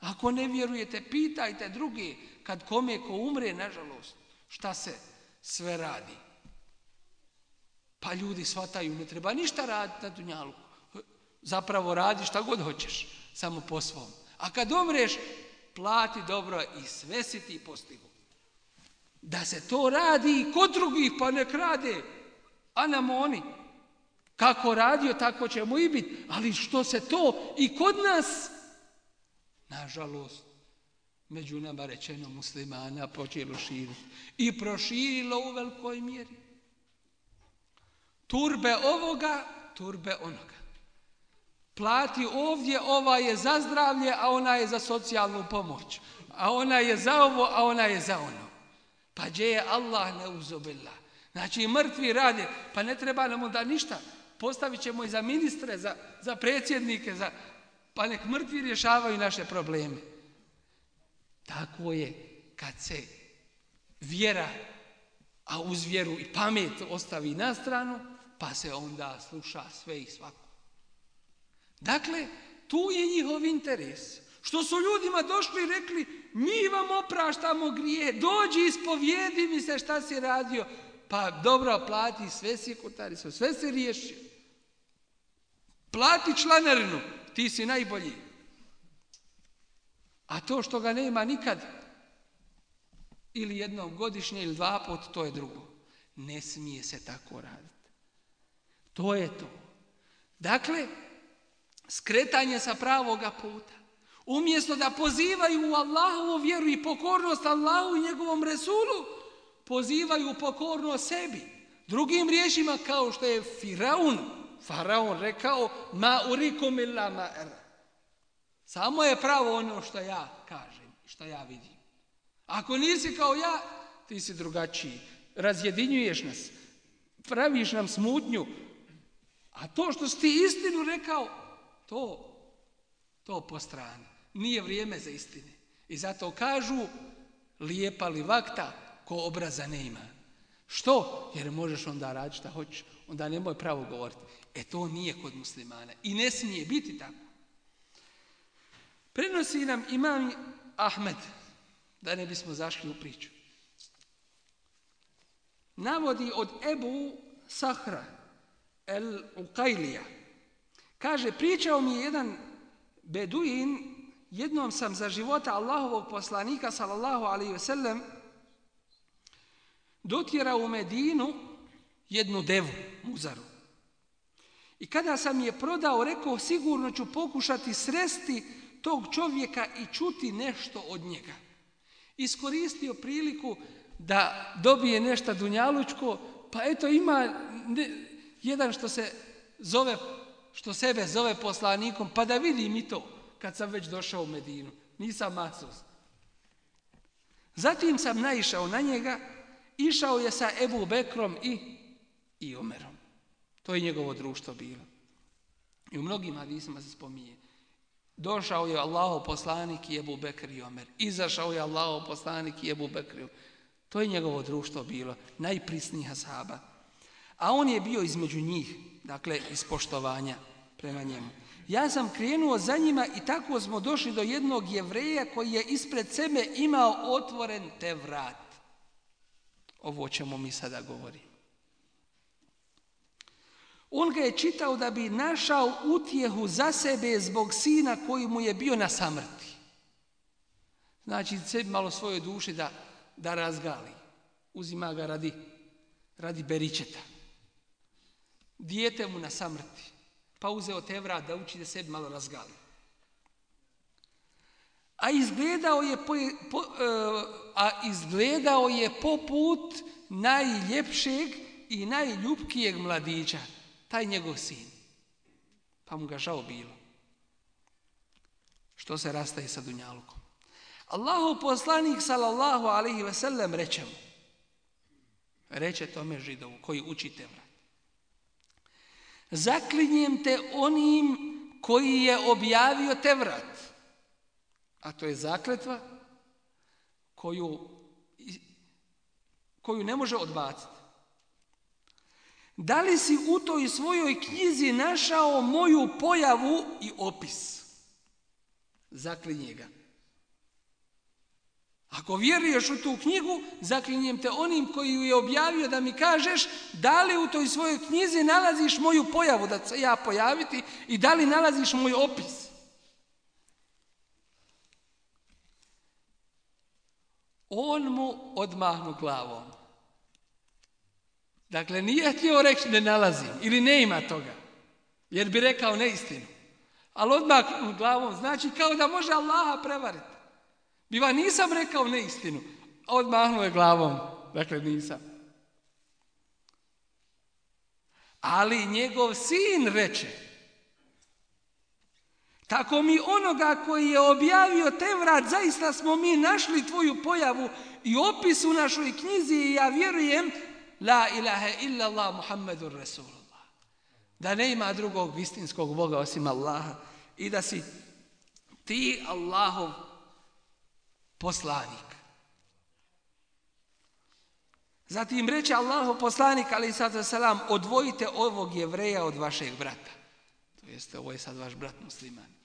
Ako ne vjerujete, pitajte druge, kad kome ko umre, nažalost, šta se sve radi. Pa ljudi svataju, ne treba ništa raditi na dunjalu. Zapravo radi šta god hoćeš, samo po svom. A kad umreš, plati dobro i sve si ti postigo da se to radi i kod drugih, pa nek rade. A nam oni, kako radio, tako ćemo i biti. Ali što se to i kod nas, nažalost, među nama rečeno muslimana počelo širiti. I proširilo u velikoj mjeri. Turbe ovoga, turbe onoga. Plati ovdje, ova je za zdravlje, a ona je za socijalnu pomoć. A ona je za ovo, a ona je za ono. Pa gdje je Allah neuzobila? Znači mrtvi rade, pa ne treba nam onda ništa. Postavit ćemo i za ministre, za, za predsjednike, za, pa nek mrtvi rješavaju naše probleme. Tako je kad se vjera, a uz vjeru i pamet ostavi na stranu, pa se onda sluša sve i svako. Dakle, tu je njihov interes. Što su ljudima došli i rekli, mi vam opraštamo grije, dođi ispovijedi mi se šta si radio, pa dobro, plati sve si kutari, sve se riješi. Plati članarinu, ti si najbolji. A to što ga nema nikad, ili jednom godišnje ili dva pot, to je drugo. Ne smije se tako raditi. To je to. Dakle, skretanje sa pravoga puta. Umjesto da pozivaju u Allahovu vjeru i pokornost Allahu i njegovom Resulu, pozivaju pokornost sebi. Drugim riječima kao što je Firaun, Faraon rekao, ma urikum illa ma era. Samo je pravo ono što ja kažem, što ja vidim. Ako nisi kao ja, ti si drugačiji. Razjedinjuješ nas, praviš nam smutnju. A to što si ti istinu rekao, to, to po strani nije vrijeme za istine. I zato kažu, lijepa li vakta, ko obraza ne ima. Što? Jer možeš onda raditi šta hoćeš. Onda nemoj pravo govoriti. E to nije kod muslimana. I ne smije biti tako. Prenosi nam imam Ahmed, da ne bismo zašli u priču. Navodi od Ebu Sahra, El Uqajlija. Kaže, pričao mi je jedan beduin jednom sam za života Allahovog poslanika sallallahu alaihi ve sellem dotjerao u Medinu jednu devu, muzaru. I kada sam je prodao, rekao sigurno ću pokušati sresti tog čovjeka i čuti nešto od njega. Iskoristio priliku da dobije nešto dunjalučko, pa eto ima ne, jedan što se zove, što sebe zove poslanikom, pa da vidi mi to kad sam već došao u Medinu. Nisam masos. Zatim sam naišao na njega, išao je sa Ebu Bekrom i, i Omerom. To je njegovo društvo bilo. I u mnogim hadisima se spominje. Došao je Allaho poslanik i Ebu Bekr i Omer. Izašao je Allaho poslanik i Ebu Bekr i Omer. To je njegovo društvo bilo, najprisnijih ashaba. A on je bio između njih, dakle, iz poštovanja prema njemu. Ja sam krenuo za njima i tako smo došli do jednog jevreja koji je ispred sebe imao otvoren te vrat. Ovo o čemu mi sada govorimo. On ga je čitao da bi našao utjehu za sebe zbog sina koji mu je bio na samrti. Znači, sebi malo svoje duše da, da razgali. Uzima ga radi, radi beričeta. dijete mu na samrti, pa uzeo Tevrat da uči da se malo razgali. A izgledao je, po, po, e, a izgledao je poput najljepšeg i najljubkijeg mladića, taj njegov sin. Pa mu ga žao bilo. Što se rastaje sa Dunjalukom. Allahu poslanik sallallahu alaihi ve sellem reče mu, reče tome židovu koji uči Tevrat. Zaklinjem te onim koji je objavio te vrat. A to je zakletva koju, koju ne može odbaciti. Da li si u toj svojoj knjizi našao moju pojavu i opis? Zaklinje ga. Ako vjeruješ u tu knjigu, zaklinjem te onim koji ju je objavio da mi kažeš da li u toj svojoj knjizi nalaziš moju pojavu da se ja pojaviti i da li nalaziš moj opis. On mu odmahnu glavom. Dakle, nije htio reći ne nalazim ili ne ima toga, jer bi rekao neistinu. Ali odmah glavom znači kao da može Allaha prevariti. Biva nisam rekao neistinu, a odmahnuo je glavom. Dakle, nisam. Ali njegov sin reče, tako mi onoga koji je objavio te vrat, zaista smo mi našli tvoju pojavu i opis u našoj knjizi i ja vjerujem, la ilaha illa Allah Muhammedur Rasulullah. Da ne ima drugog istinskog Boga osim Allaha i da si ti Allahov poslanik. Zatim reče Allahu poslanik, ali sad selam, odvojite ovog jevreja od vašeg brata. To jeste, ovo je sad vaš brat musliman.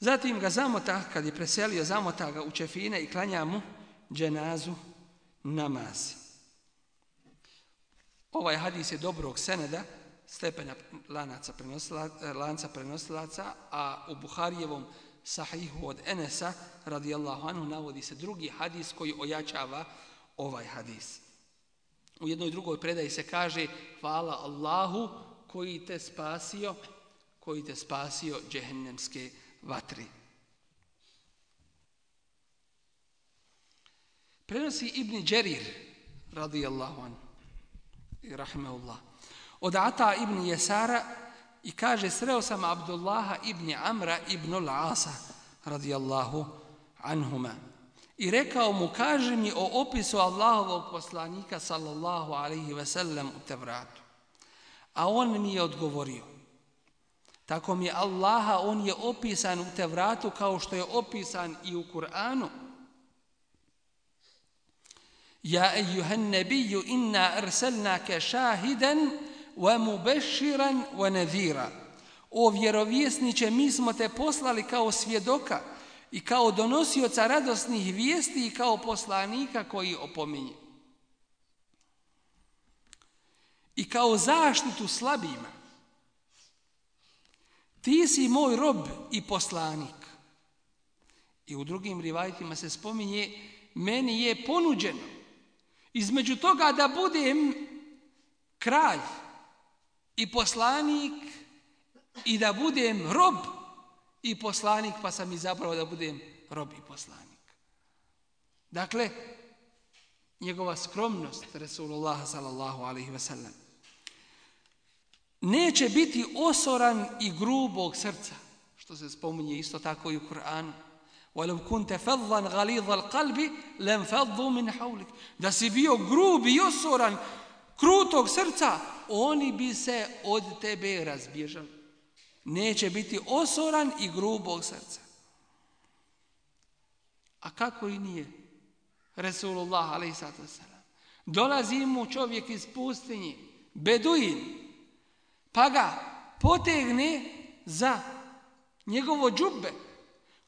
Zatim ga zamota, kad je preselio, zamota ga u čefine i klanja mu dženazu namaz. Ovaj hadis je dobrog seneda, stepena lanaca prenosila, eh, lanca prenosilaca, a u Buharijevom sahihu od Enesa, radijallahu anhu, navodi se drugi hadis koji ojačava ovaj hadis. U jednoj drugoj predaji se kaže hvala Allahu koji te spasio, koji te spasio džehennemske vatri. Prenosi Ibni Đerir, radijallahu anhu, i rahimahullah, od Ata ibn Jesara i kaže sreo sam Abdullaha ibn Amra ibn Al-Asa radijallahu anhuma. I rekao mu, kaže mi o opisu Allahovog poslanika sallallahu alaihi ve sellem u Tevratu. A on mi je odgovorio. Tako mi je Allaha, on je opisan u Tevratu kao što je opisan i u Kur'anu. Ja ejuhan nebiju inna arselnake šahiden وَمُبَشِّرًا وَنَذِيرًا O vjerovjesniče, mi smo te poslali kao svjedoka i kao donosioca radosnih vijesti i kao poslanika koji opominje. I kao zaštitu slabima. Ti si moj rob i poslanik. I u drugim rivajtima se spominje, meni je ponuđeno između toga da budem kralj, i poslanik i da budem rob i poslanik, pa sam izabrao da budem rob i poslanik. Dakle, njegova skromnost, Resulullah sallallahu alaihi ve sellem, neće biti osoran i grubog srca, što se spominje isto tako i u Kur'anu. وَلَوْ كُنْتَ فَضًّا غَلِيظَ الْقَلْبِ لَمْ فَضُّ مِنْ حَوْلِكَ Da si bio grub i osoran, krutog srca, oni bi se od tebe razbježali. Neće biti osoran i grubog srca. A kako i nije? Resulullah a.s. Dolazi mu čovjek iz pustinje, beduin, pa ga potegne za njegovo džubbe,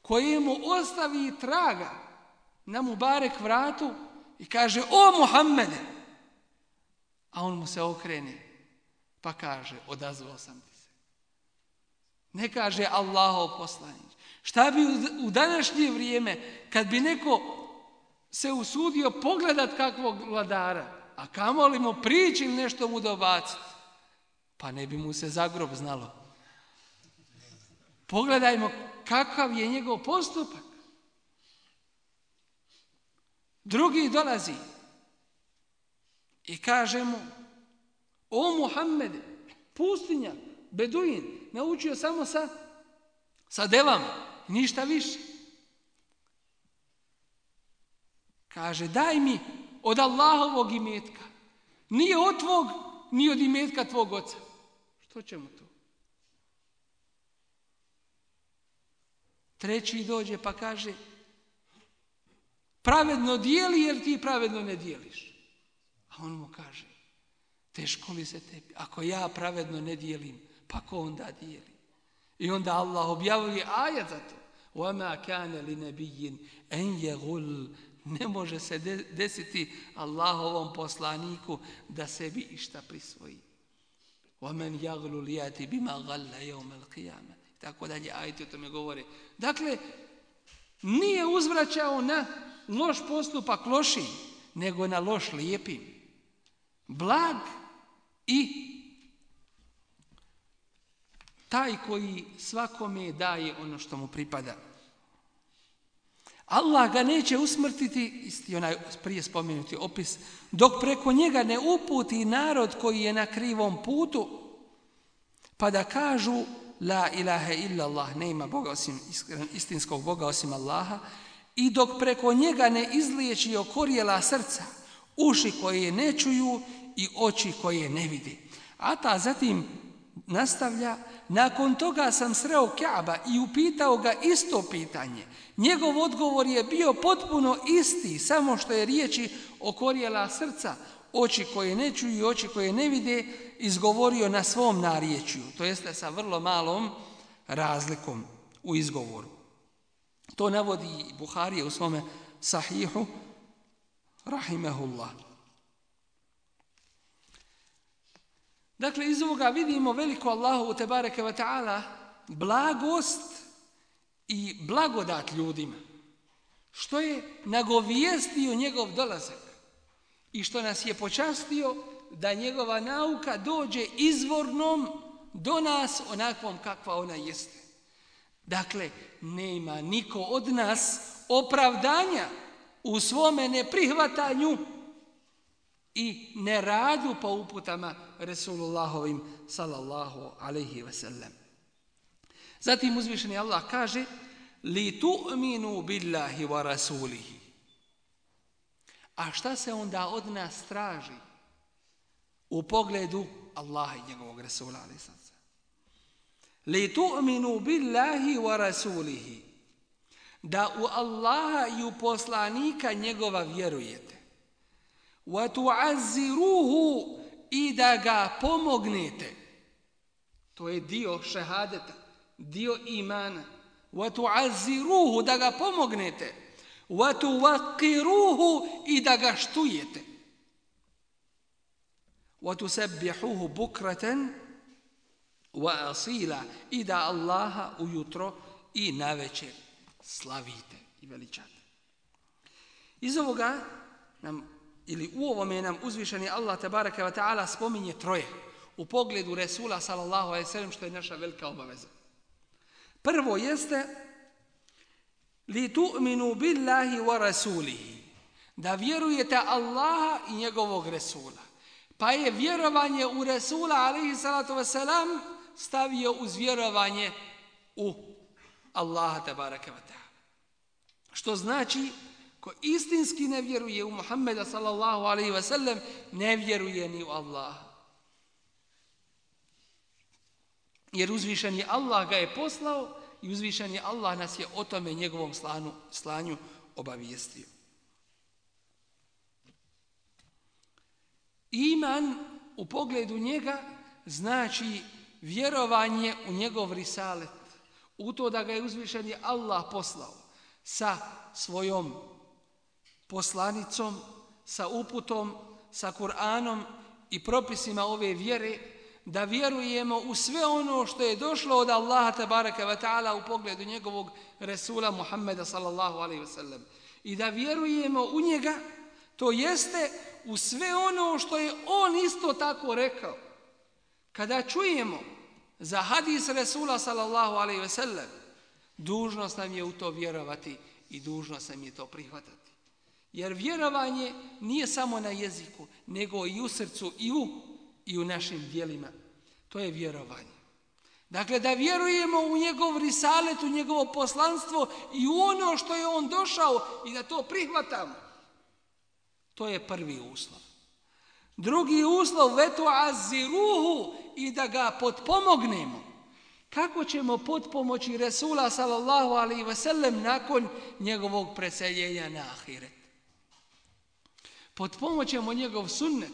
koje mu ostavi traga na mu barek vratu i kaže, o Muhammede, a on mu se okrene Pa kaže, odazvao sam ti se. Ne kaže Allahov poslanić. Šta bi u današnje vrijeme, kad bi neko se usudio pogledat kakvog vladara, a kamoli mu prići ili nešto mu dobaciti. Pa ne bi mu se zagrob znalo. Pogledajmo kakav je njegov postupak. Drugi dolazi i kaže mu, o Muhammede, pustinja, beduin, naučio samo sa, sa devama, ništa više. Kaže, daj mi od Allahovog imetka. Nije od tvog, ni od imetka tvog oca. Što će mu to? Treći dođe pa kaže, pravedno dijeli jer ti pravedno ne dijeliš. A on mu kaže, teško li se tebi? Ako ja pravedno ne dijelim, pa ko onda dijeli? I onda Allah objavuje ajat za to. وَمَا كَانَ لِنَبِيِّنْ أَنْ يَغُلْ Ne može se desiti Allahovom poslaniku da sebi išta prisvoji. وَمَنْ يَغْلُ لِيَاتِ بِمَا غَلَّ يَوْمَ الْقِيَامَ Tako dalje, ajte o tome govore. Dakle, nije uzvraćao na loš postupak loši, nego na loš lijepi. Blag i taj koji svakome daje ono što mu pripada. Allah ga neće usmrtiti, isti onaj prije spomenuti opis, dok preko njega ne uputi narod koji je na krivom putu, pa da kažu la ilaha illa Allah, ne ima Boga osim, istinskog Boga osim Allaha, i dok preko njega ne izliječi okorjela srca, uši koje ne čuju i oči koje ne vidi. A ta zatim nastavlja, nakon toga sam sreo Kaaba i upitao ga isto pitanje. Njegov odgovor je bio potpuno isti, samo što je riječi okorjela srca, oči koje ne čuju i oči koje ne vide, izgovorio na svom narječju, to jeste sa vrlo malom razlikom u izgovoru. To navodi Buharije u svome sahihu, rahimehullah. Dakle, iz ovoga vidimo veliko Allahu te bareke wa ta'ala blagost i blagodat ljudima. Što je nagovijestio njegov dolazak i što nas je počastio da njegova nauka dođe izvornom do nas onakvom kakva ona jeste. Dakle, nema niko od nas opravdanja u svome neprihvatanju i ne radu po uputama Resulullahovim sallallahu alaihi ve sellem. Zatim uzvišeni Allah kaže li tu'minu billahi wa rasulihi. A šta se onda od nas traži u pogledu Allaha i njegovog Resula alaihi sallam? Li tu'minu billahi wa rasulihi. Da u Allaha i u poslanika njegova vjerujete وَتُعَزِّرُوهُ i da ga pomognete. To je dio šehadeta, dio imana. وَتُعَزِّرُوهُ da ga pomognete. وَتُوَقِّرُوهُ i da ga štujete. وَتُسَبِّحُوهُ بُكْرَةً وَأَصِيلًا i da Allaha ujutro i na večer slavite i veličate. Iz ovoga nam ili u ovome nam uzvišeni Allah tabaraka wa ta'ala spominje troje u pogledu Resula sallallahu alaihi sallam što je naša velika obaveza. Prvo jeste li tu'minu billahi wa rasulihi da vjerujete Allaha i njegovog Resula. Pa je vjerovanje u Resula alaihi salatu wa salam stavio uz vjerovanje u Allaha tabaraka wa ta'ala. Što znači Ko istinski ne vjeruje u Muhammeda sallallahu alaihi ve sellem, ne vjeruje ni u Allaha. Jer uzvišen je Allah ga je poslao i uzvišen je Allah nas je o tome njegovom slanu, slanju obavijestio. Iman u pogledu njega znači vjerovanje u njegov risalet, u to da ga je uzvišen je Allah poslao sa svojom poslanicom, sa uputom, sa Kur'anom i propisima ove vjere, da vjerujemo u sve ono što je došlo od Allaha tabaraka wa ta'ala u pogledu njegovog Resula Muhammeda sallallahu alaihi wasallam. I da vjerujemo u njega, to jeste u sve ono što je on isto tako rekao. Kada čujemo za hadis Resula sallallahu alaihi ve sellem, dužnost nam je u to vjerovati i dužnost nam je to prihvatati. Jer vjerovanje nije samo na jeziku, nego i u srcu i u, i u našim dijelima. To je vjerovanje. Dakle, da vjerujemo u njegov risalet, u njegovo poslanstvo i u ono što je on došao i da to prihvatamo. To je prvi uslov. Drugi uslov, vetu aziruhu i da ga potpomognemo. Kako ćemo potpomoći Resula sallallahu alaihi ve sellem nakon njegovog preseljenja na ahiret? Potpomoćemo njegov sunnet,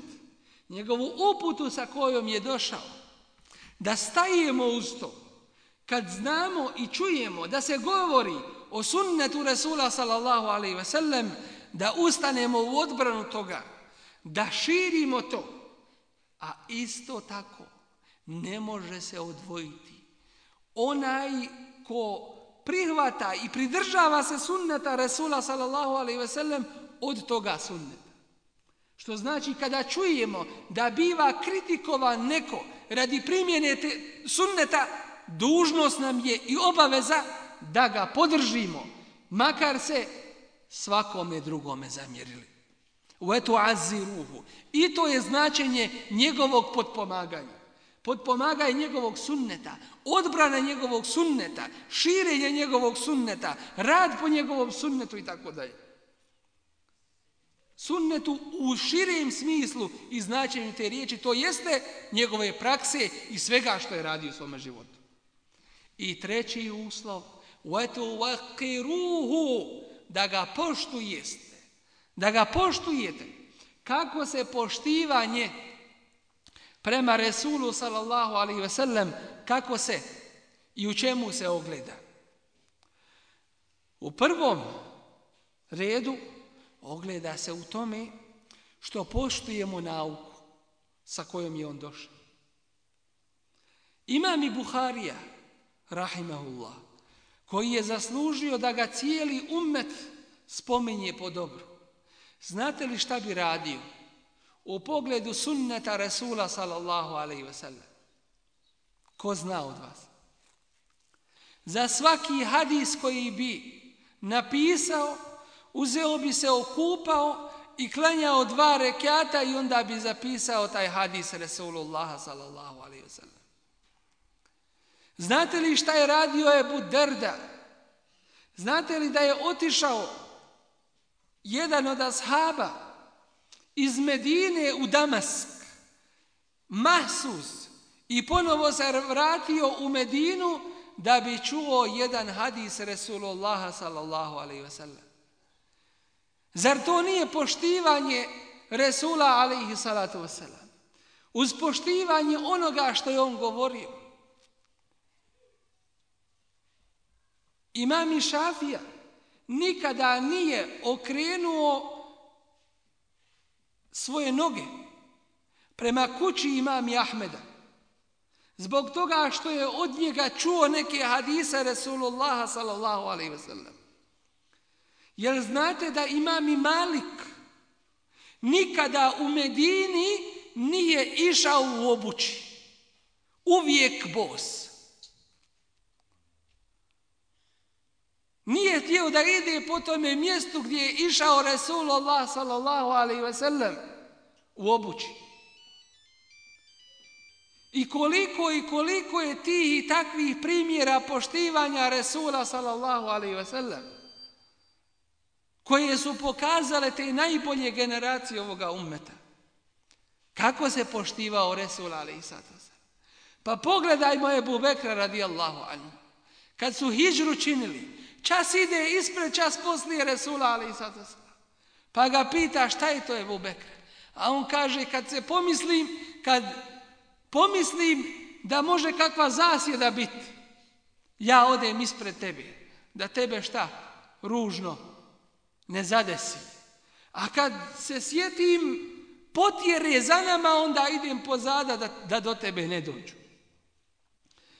njegovu uputu sa kojom je došao. Da stajemo uz to. Kad znamo i čujemo da se govori o sunnetu Resula sallallahu alaihi ve sellem, da ustanemo u odbranu toga, da širimo to, a isto tako ne može se odvojiti. Onaj ko prihvata i pridržava se sunneta Resula sallallahu alaihi ve sellem od toga sunneta. Što znači kada čujemo da biva kritikovan neko radi primjene te sunneta, dužnost nam je i obaveza da ga podržimo, makar se svakome drugome zamjerili. U etu aziruhu. I to je značenje njegovog potpomaganja. Podpomaganje njegovog sunneta, odbrana njegovog sunneta, širenje njegovog sunneta, rad po njegovom sunnetu i tako dalje Sunnetu u širijem smislu i značenju te riječi, to jeste njegove prakse i svega što je radio u svome životu. I treći uslov, وَتُوَقِرُوهُ da ga poštujeste, da ga poštujete. Kako se poštivanje prema Resulu sallallahu alaihi ve sellem, kako se i u čemu se ogleda? U prvom redu ogleda se u tome što poštujemo nauku sa kojom je on došao. Imam i Buharija, rahimahullah, koji je zaslužio da ga cijeli ummet spominje po dobru. Znate li šta bi radio u pogledu sunneta Resula sallallahu alaihi ve sellem? Ko zna od vas? Za svaki hadis koji bi napisao, uzeo bi se okupao i klanjao dva rekata i onda bi zapisao taj hadis Resulullah sallallahu alaihi ve sellem. Znate li šta je radio Ebu Derda? Znate li da je otišao jedan od ashaba iz Medine u Damask, Mahsus, i ponovo se vratio u Medinu da bi čuo jedan hadis Resulullah sallallahu alaihi wa sallam. Zar to nije poštivanje Resula alaihi salatu wasalam? Uz poštivanje onoga što je on govorio. Imam Šafija nikada nije okrenuo svoje noge prema kući imam Ahmeda. Zbog toga što je od njega čuo neke hadise Resulullaha sallallahu alaihi ve sellem. Jer znate da imam i Malik nikada u Medini nije išao u obući. Uvijek bos. Nije htio da ide po tome mjestu gdje je išao Resulullah sallallahu alaihi ve sellem u obući. I koliko i koliko je tih i takvih primjera poštivanja Resula sallallahu alaihi ve sellem koje su pokazale te najbolje generacije ovoga ummeta. Kako se poštivao Resul Ali sallam? Pa pogledajmo Ebu Bekra radijallahu anhu. Kad su hijđru činili, Čas ide ispred, čas poslije Resula, ali i Pa ga pita šta je to Ebu Bekra? A on kaže, kad se pomislim, kad pomislim da može kakva zasjeda biti, ja odem ispred tebe. Da tebe šta? Ružno ne zadesi. A kad se sjetim potjere za nama, onda idem pozada da, da do tebe ne dođu.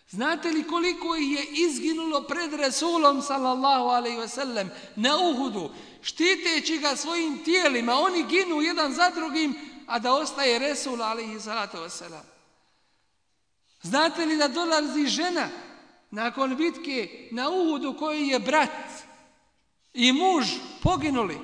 Znate li koliko ih je izginulo pred Resulom sallallahu alaihi ve sellem na Uhudu, štiteći ga svojim tijelima, oni ginu jedan za drugim, a da ostaje Resul alaihi salatu ve sellem. Znate li da dolazi žena nakon bitke na Uhudu koji je brat i muž poginuli,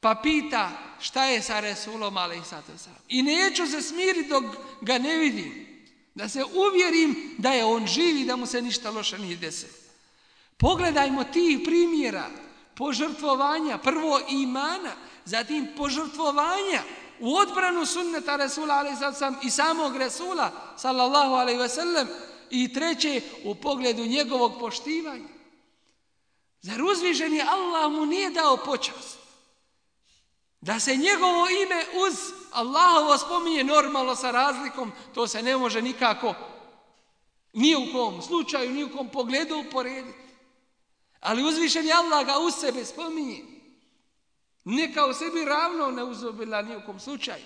pa pita šta je sa Resulom alaihi salatu. I neću se smiriti dok ga ne vidim. Da se uvjerim da je on živ i da mu se ništa loše nije desilo. Pogledajmo tih primjera požrtvovanja, prvo imana, zatim požrtvovanja u odbranu sunneta Resula alaihissalam i samog Resula sallallahu alaihi wasallam i treće u pogledu njegovog poštivanja. Zar uzviženi Allah mu nije dao počast? Da se njegovo ime uz Allahovo spominje normalno sa razlikom, to se ne može nikako ni u kom slučaju, ni u kom pogledu uporediti. Ali uzvišen je Allah ga u sebe spominje. Ne kao sebi ravno ne uzobila ni u kom slučaju,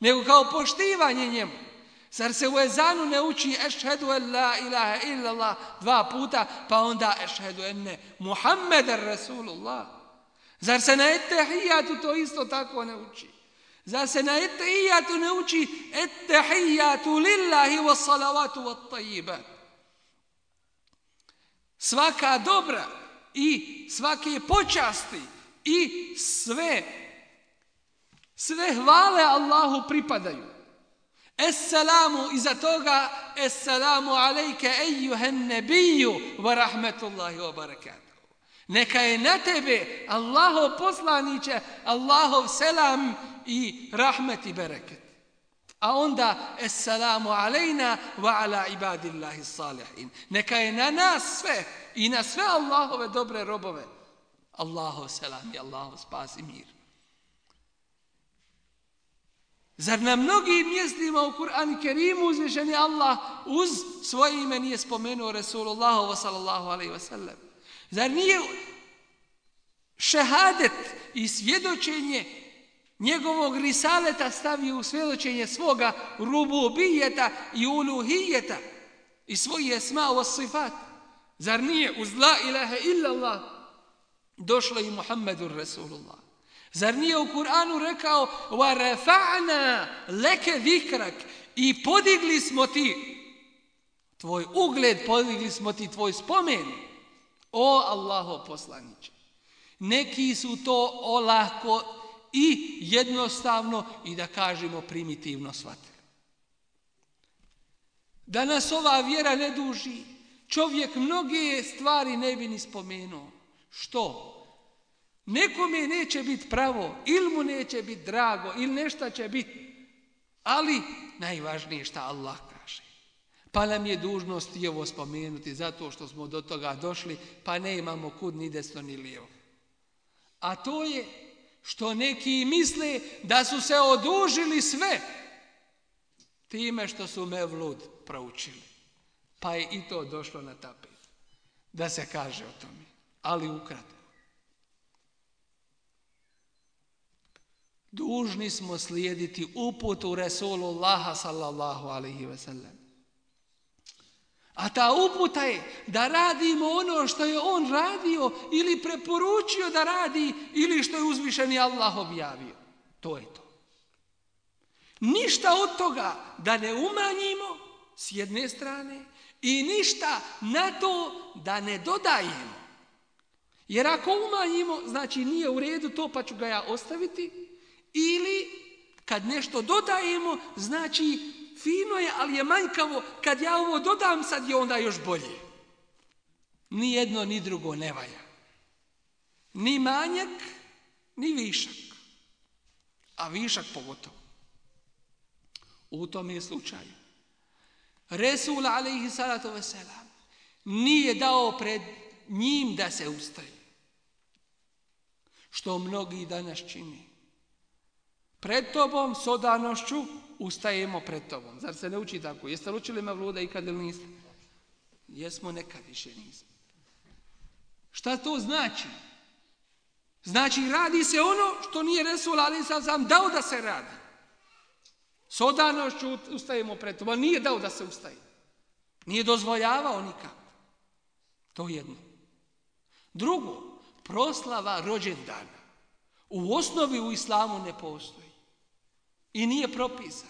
nego kao poštivanje njemu. Zar se u ezanu ne uči ešhedu en la ilaha illallah dva puta, pa onda ešhedu enne Muhammeden Rasulullah. Zar se na etehijatu to isto tako ne uči? Zar se na etehijatu ne uči etehijatu lillahi wa salavatu wa tajibat? Svaka dobra i svake počasti i sve sve hvale Allahu pripadaju. Esselamu iza toga Esselamu alejke ejuhen nebiju wa rahmetullahi wa barakatuh. Neka je na tebe Allahov poslaniće, Allahov selam i rahmet i bereket. A onda, Esselamu alejna wa ala ibadillahi salihin. Neka je na nas sve i na sve Allahove dobre robove. Allahov selam i Allahov spas i mir. Zar na mnogim mjestima u Kur'an Kerimu uzvišeni Allah uz svoje ime nije spomenuo Resulullahu sallallahu alaihi wa sallam? Zar nije šehadet i svjedočenje njegovog risaleta stavio u svjedočenje svoga rububijeta i uluhijeta i svoje esma u sifat? Zar nije uz la ilaha illallah došlo i Muhammedur Rasulullah? Zar nije u Kur'anu rekao wa rafa'na leke i podigli smo ti tvoj ugled, podigli smo ti tvoj spomen. O Allaho poslaniće. Neki su to olako i jednostavno i da kažemo primitivno shvatili. Da nas ova vjera ne duži, čovjek mnoge stvari ne bi ni spomenuo. Što? Nekome neće biti pravo, ili mu neće biti drago, ili nešto će biti. Ali najvažnije šta Allah kaže. Pa nam je dužnost i ovo spomenuti zato što smo do toga došli, pa ne imamo kud ni desno ni lijevo. A to je što neki misle da su se odužili sve time što su Mevlud proučili. Pa je i to došlo na tapet. Da se kaže o tome. Ali ukratko. Dužni smo slijediti uputu Resulullaha sallallahu alaihi ve sellem. A ta uputa je da radimo ono što je on radio ili preporučio da radi ili što je uzvišeni Allah objavio. To je to. Ništa od toga da ne umanjimo s jedne strane i ništa na to da ne dodajemo. Jer ako umanjimo, znači nije u redu to pa ću ga ja ostaviti ili kad nešto dodajemo, znači fino je, ali je manjkavo, kad ja ovo dodam, sad je onda još bolje. Ni jedno, ni drugo ne valja. Ni manjak, ni višak. A višak pogotovo. U tom je slučaju. Resul, alaihi salatu veselam, nije dao pred njim da se ustaje. Što mnogi danas čini. Pred tobom, s odanošću, ustajemo pred tobom. Zar se ne uči tako? Jeste li učili Mevluda ikad ili niste? Jesmo nekad više nismo. Šta to znači? Znači radi se ono što nije Resul Ali sam sam dao da se radi. S odanošću ustajemo pred tobom. Nije dao da se ustaje. Nije dozvoljavao nikako. To je jedno. Drugo, proslava rođendana. U osnovi u islamu ne postoji. I nije propisan.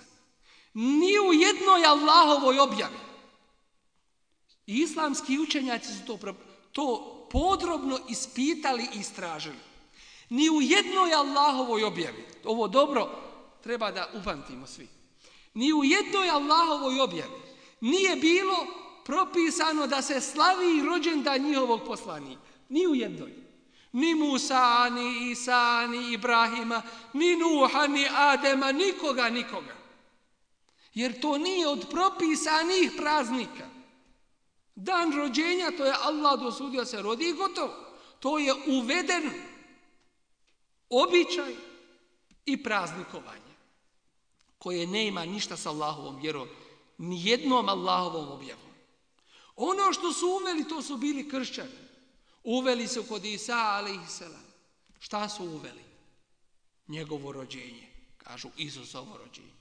Ni u jednoj Allahovoj objavi. I islamski učenjaci su to, to podrobno ispitali i istražili. Ni u jednoj Allahovoj objavi, ovo dobro treba da upamtimo svi, ni u jednoj Allahovoj objavi nije bilo propisano da se slavi rođendan njihovog poslanika. Ni u jednoj. Ni Musa, ni Isa, ni Ibrahima, ni Nuha, ni Adema, nikoga, nikoga. Jer to nije od propisanih praznika. Dan rođenja, to je Allah dosudio se rodi i gotovo. To je uveden običaj i praznikovanje koje ne ima ništa sa Allahovom vjerom, ni jednom Allahovom objavom. Ono što su uveli, to su bili kršćani. Uveli su kod Isa, ali Šta su uveli? Njegovo rođenje. Kažu Isusovo rođenje.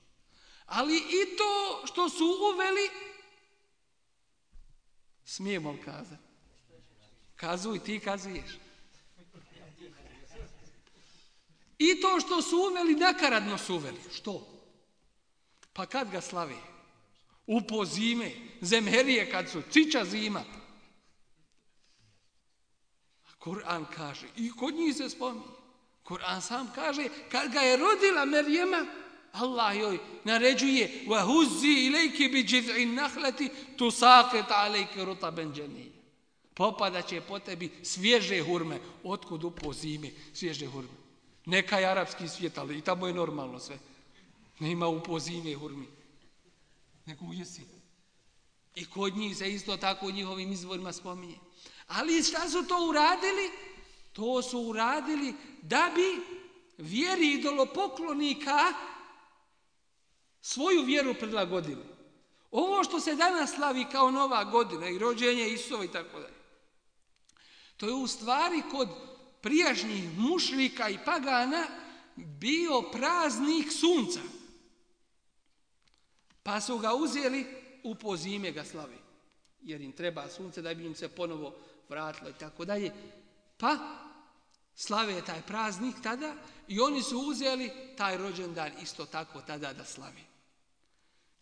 Ali i to što su uveli, Smijemo li kazati? Kazuj, ti kazuješ. I to što su uveli, nakaradno su uveli. Što? Pa kad ga slavi? U pozime, zemherije kad su, cića zima. Kur'an kaže, i kod njih se spominje. Kur'an sam kaže, kad ga je rodila Merjema, Allah joj naređuje وَهُزِّي إِلَيْكِ بِجِذْعِ النَّخْلَةِ تُسَاقِتْ عَلَيْكِ رُطَبًا جَنِيًا Popada će po tebi svježe hurme. Otkud upo zime svježe hurme? Neka je arapski svijet, ali i tamo je normalno sve. Nema upo zime hurmi. Nego ujesi. I kod njih se isto tako u njihovim izvorima spominje. Ali šta su to uradili? To su uradili da bi vjeri idolopoklonika svoju vjeru prilagodili. Ovo što se danas slavi kao nova godina i rođenje Isova i tako dalje. To je u stvari kod prijašnjih mušlika i pagana bio praznik sunca. Pa su ga uzeli u pozime ga slavi. Jer im treba sunce da bi im se ponovo vratilo i tako dalje. Pa slave taj praznik tada i oni su uzeli taj rođendan isto tako tada da slavi.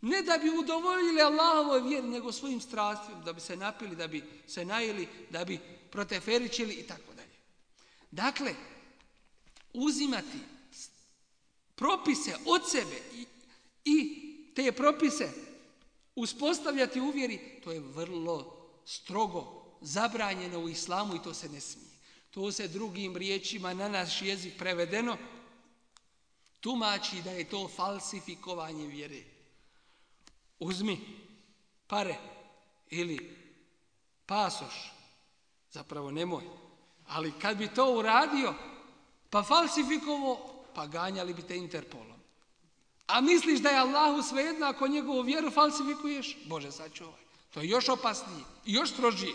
Ne da bi udovoljili Allahovoj vjeri, nego svojim strastvima, da bi se napili, da bi se najeli, da bi proteferičili i tako dalje. Dakle, uzimati propise od sebe i, i te propise uspostavljati u vjeri, to je vrlo strogo zabranjeno u islamu i to se ne smije. To se drugim riječima na naš jezik prevedeno tumači da je to falsifikovanje vjere. Uzmi pare ili pasoš, zapravo nemoj, ali kad bi to uradio, pa falsifikovo, pa ganjali bi te Interpolom. A misliš da je Allahu svejedno ako njegovu vjeru falsifikuješ? Bože, sačuvaj. To je još opasnije još strožije.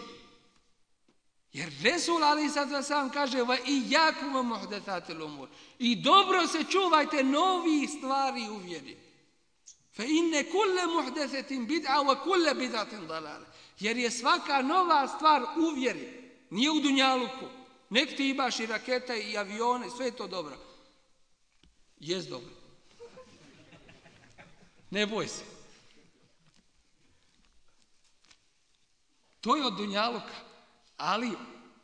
Jer Resul Ali sad sam kaže va i jakum muhdathatil umur. I dobro se čuvajte novi stvari u vjeri. Fa inne kulle muhdesetin bid'a wa kulle bid'atin dalale. Jer je svaka nova stvar u vjeri. Nije u dunjaluku. Nek ti imaš i rakete i avione, sve je to dobro. Jes dobro. Ne boj se. To je od dunjaluka. Ali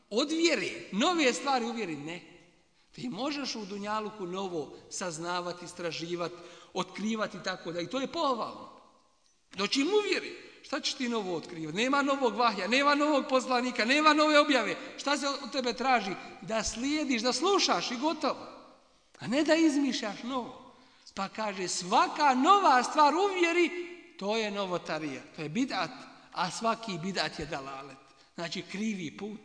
od vjere, nove stvari u vjeri, ne. Ti možeš u dunjaluku novo saznavati, istraživati, otkrivati tako da i to je pohvalno. Doći im uvjeri. Šta ćeš ti novo otkrivati? Nema novog vahja, nema novog poslanika, nema nove objave. Šta se od tebe traži? Da slijediš, da slušaš i gotovo. A ne da izmišljaš novo. Pa kaže svaka nova stvar uvjeri, to je novotarija, to je bidat, a svaki bidat je dalalet. Znači krivi put.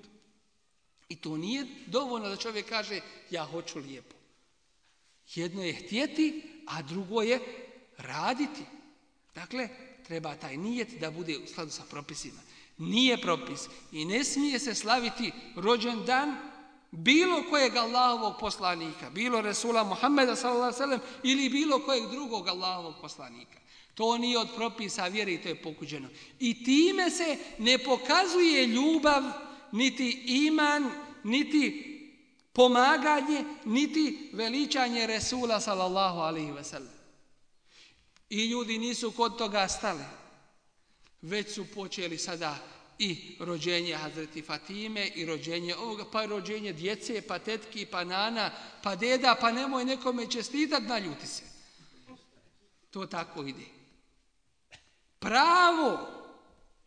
I to nije dovoljno da čovjek kaže ja hoću lijepo. Jedno je htjeti, a drugo je raditi. Dakle, treba taj nijet da bude u skladu sa propisima. Nije propis i ne smije se slaviti rođen dan bilo kojeg Allahovog poslanika, bilo Resula Muhammeda s.a.v. ili bilo kojeg drugog Allahovog poslanika. To nije od propisa vjere i to je pokuđeno. I time se ne pokazuje ljubav, niti iman, niti pomaganje, niti veličanje Resula sallallahu alaihi ve sellem. I ljudi nisu kod toga stali. Već su počeli sada i rođenje Hazreti Fatime i rođenje ovoga, pa rođenje djece, pa tetki, pa nana, pa deda, pa nemoj nekome čestitat, naljuti se. To tako ide. Pravo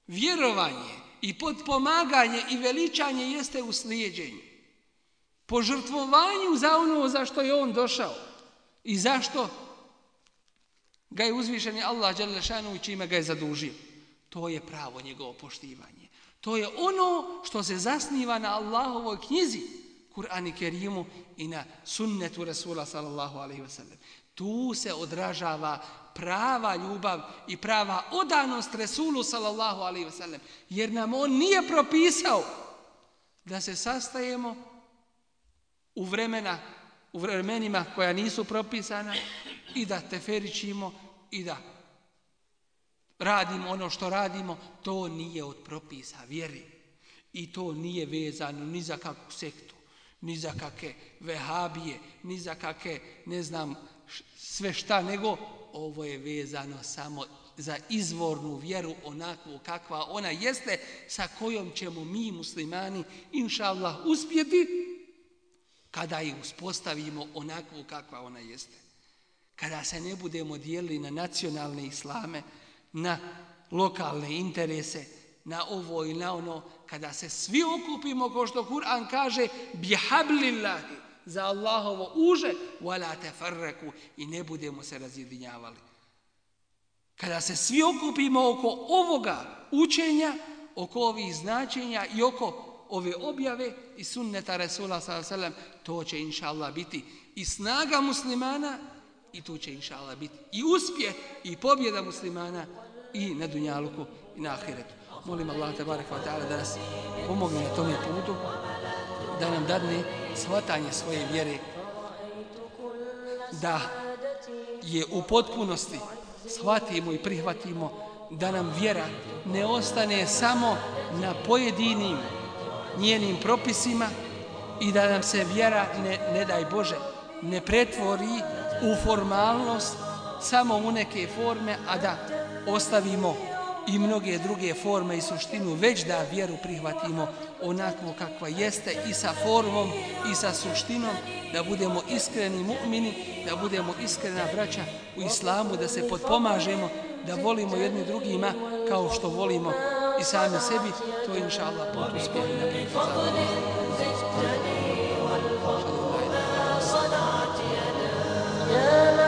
vjerovanje i podpomaganje i veličanje jeste u slijedjenju. Požrtvovanju za ono za što je on došao. I zašto ga je uzvišen Allah Đalešanu i čime ga je zadužio. To je pravo njegovo poštivanje. To je ono što se zasniva na Allahovoj knjizi, Kur'an i Kerimu i na sunnetu Rasula sallallahu alaihi wasallam. Tu se odražava prava ljubav i prava odanost Resulu sallallahu alaihi wasallam. Jer nam on nije propisao da se sastajemo u vremena u vremenima koja nisu propisana i da teferićimo i da radimo ono što radimo, to nije od propisa vjeri. I to nije vezano ni za kakvu sektu, ni za kakve vehabije, ni za kakve, ne znam, sve šta, nego ovo je vezano samo za izvornu vjeru onakvu kakva ona jeste, sa kojom ćemo mi muslimani, inša Allah, uspjeti kada ih uspostavimo onakvu kakva ona jeste. Kada se ne budemo dijelili na nacionalne islame, na lokalne interese, na ovo i na ono, kada se svi okupimo, ko što Kur'an kaže, bihablillahi, za Allahovo uže, wala tefarreku, i ne budemo se razjedinjavali. Kada se svi okupimo oko ovoga učenja, oko ovih značenja i oko ove objave i sunneta Resula s.a.v. to će inša Allah biti i snaga muslimana i tu će inša Allah biti i uspje i pobjeda muslimana i na Dunjaluku i na Ahiretu. Molim Allah te barek wa ta'ala da nas pomogne na tome putu, da nam dadne shvatanje svoje vjere, da je u potpunosti shvatimo i prihvatimo da nam vjera ne ostane samo na pojedinim njenim propisima i da nam se vjera, ne, ne daj Bože, ne pretvori u formalnost samo u neke forme, a da ostavimo i mnoge druge forme i suštinu, već da vjeru prihvatimo onako kakva jeste i sa formom i sa suštinom, da budemo iskreni mu'mini, da budemo iskrena braća u islamu, da se podpomažemo, da volimo jedni drugima kao što volimo i sami sebi, to je inša Allah put Yeah.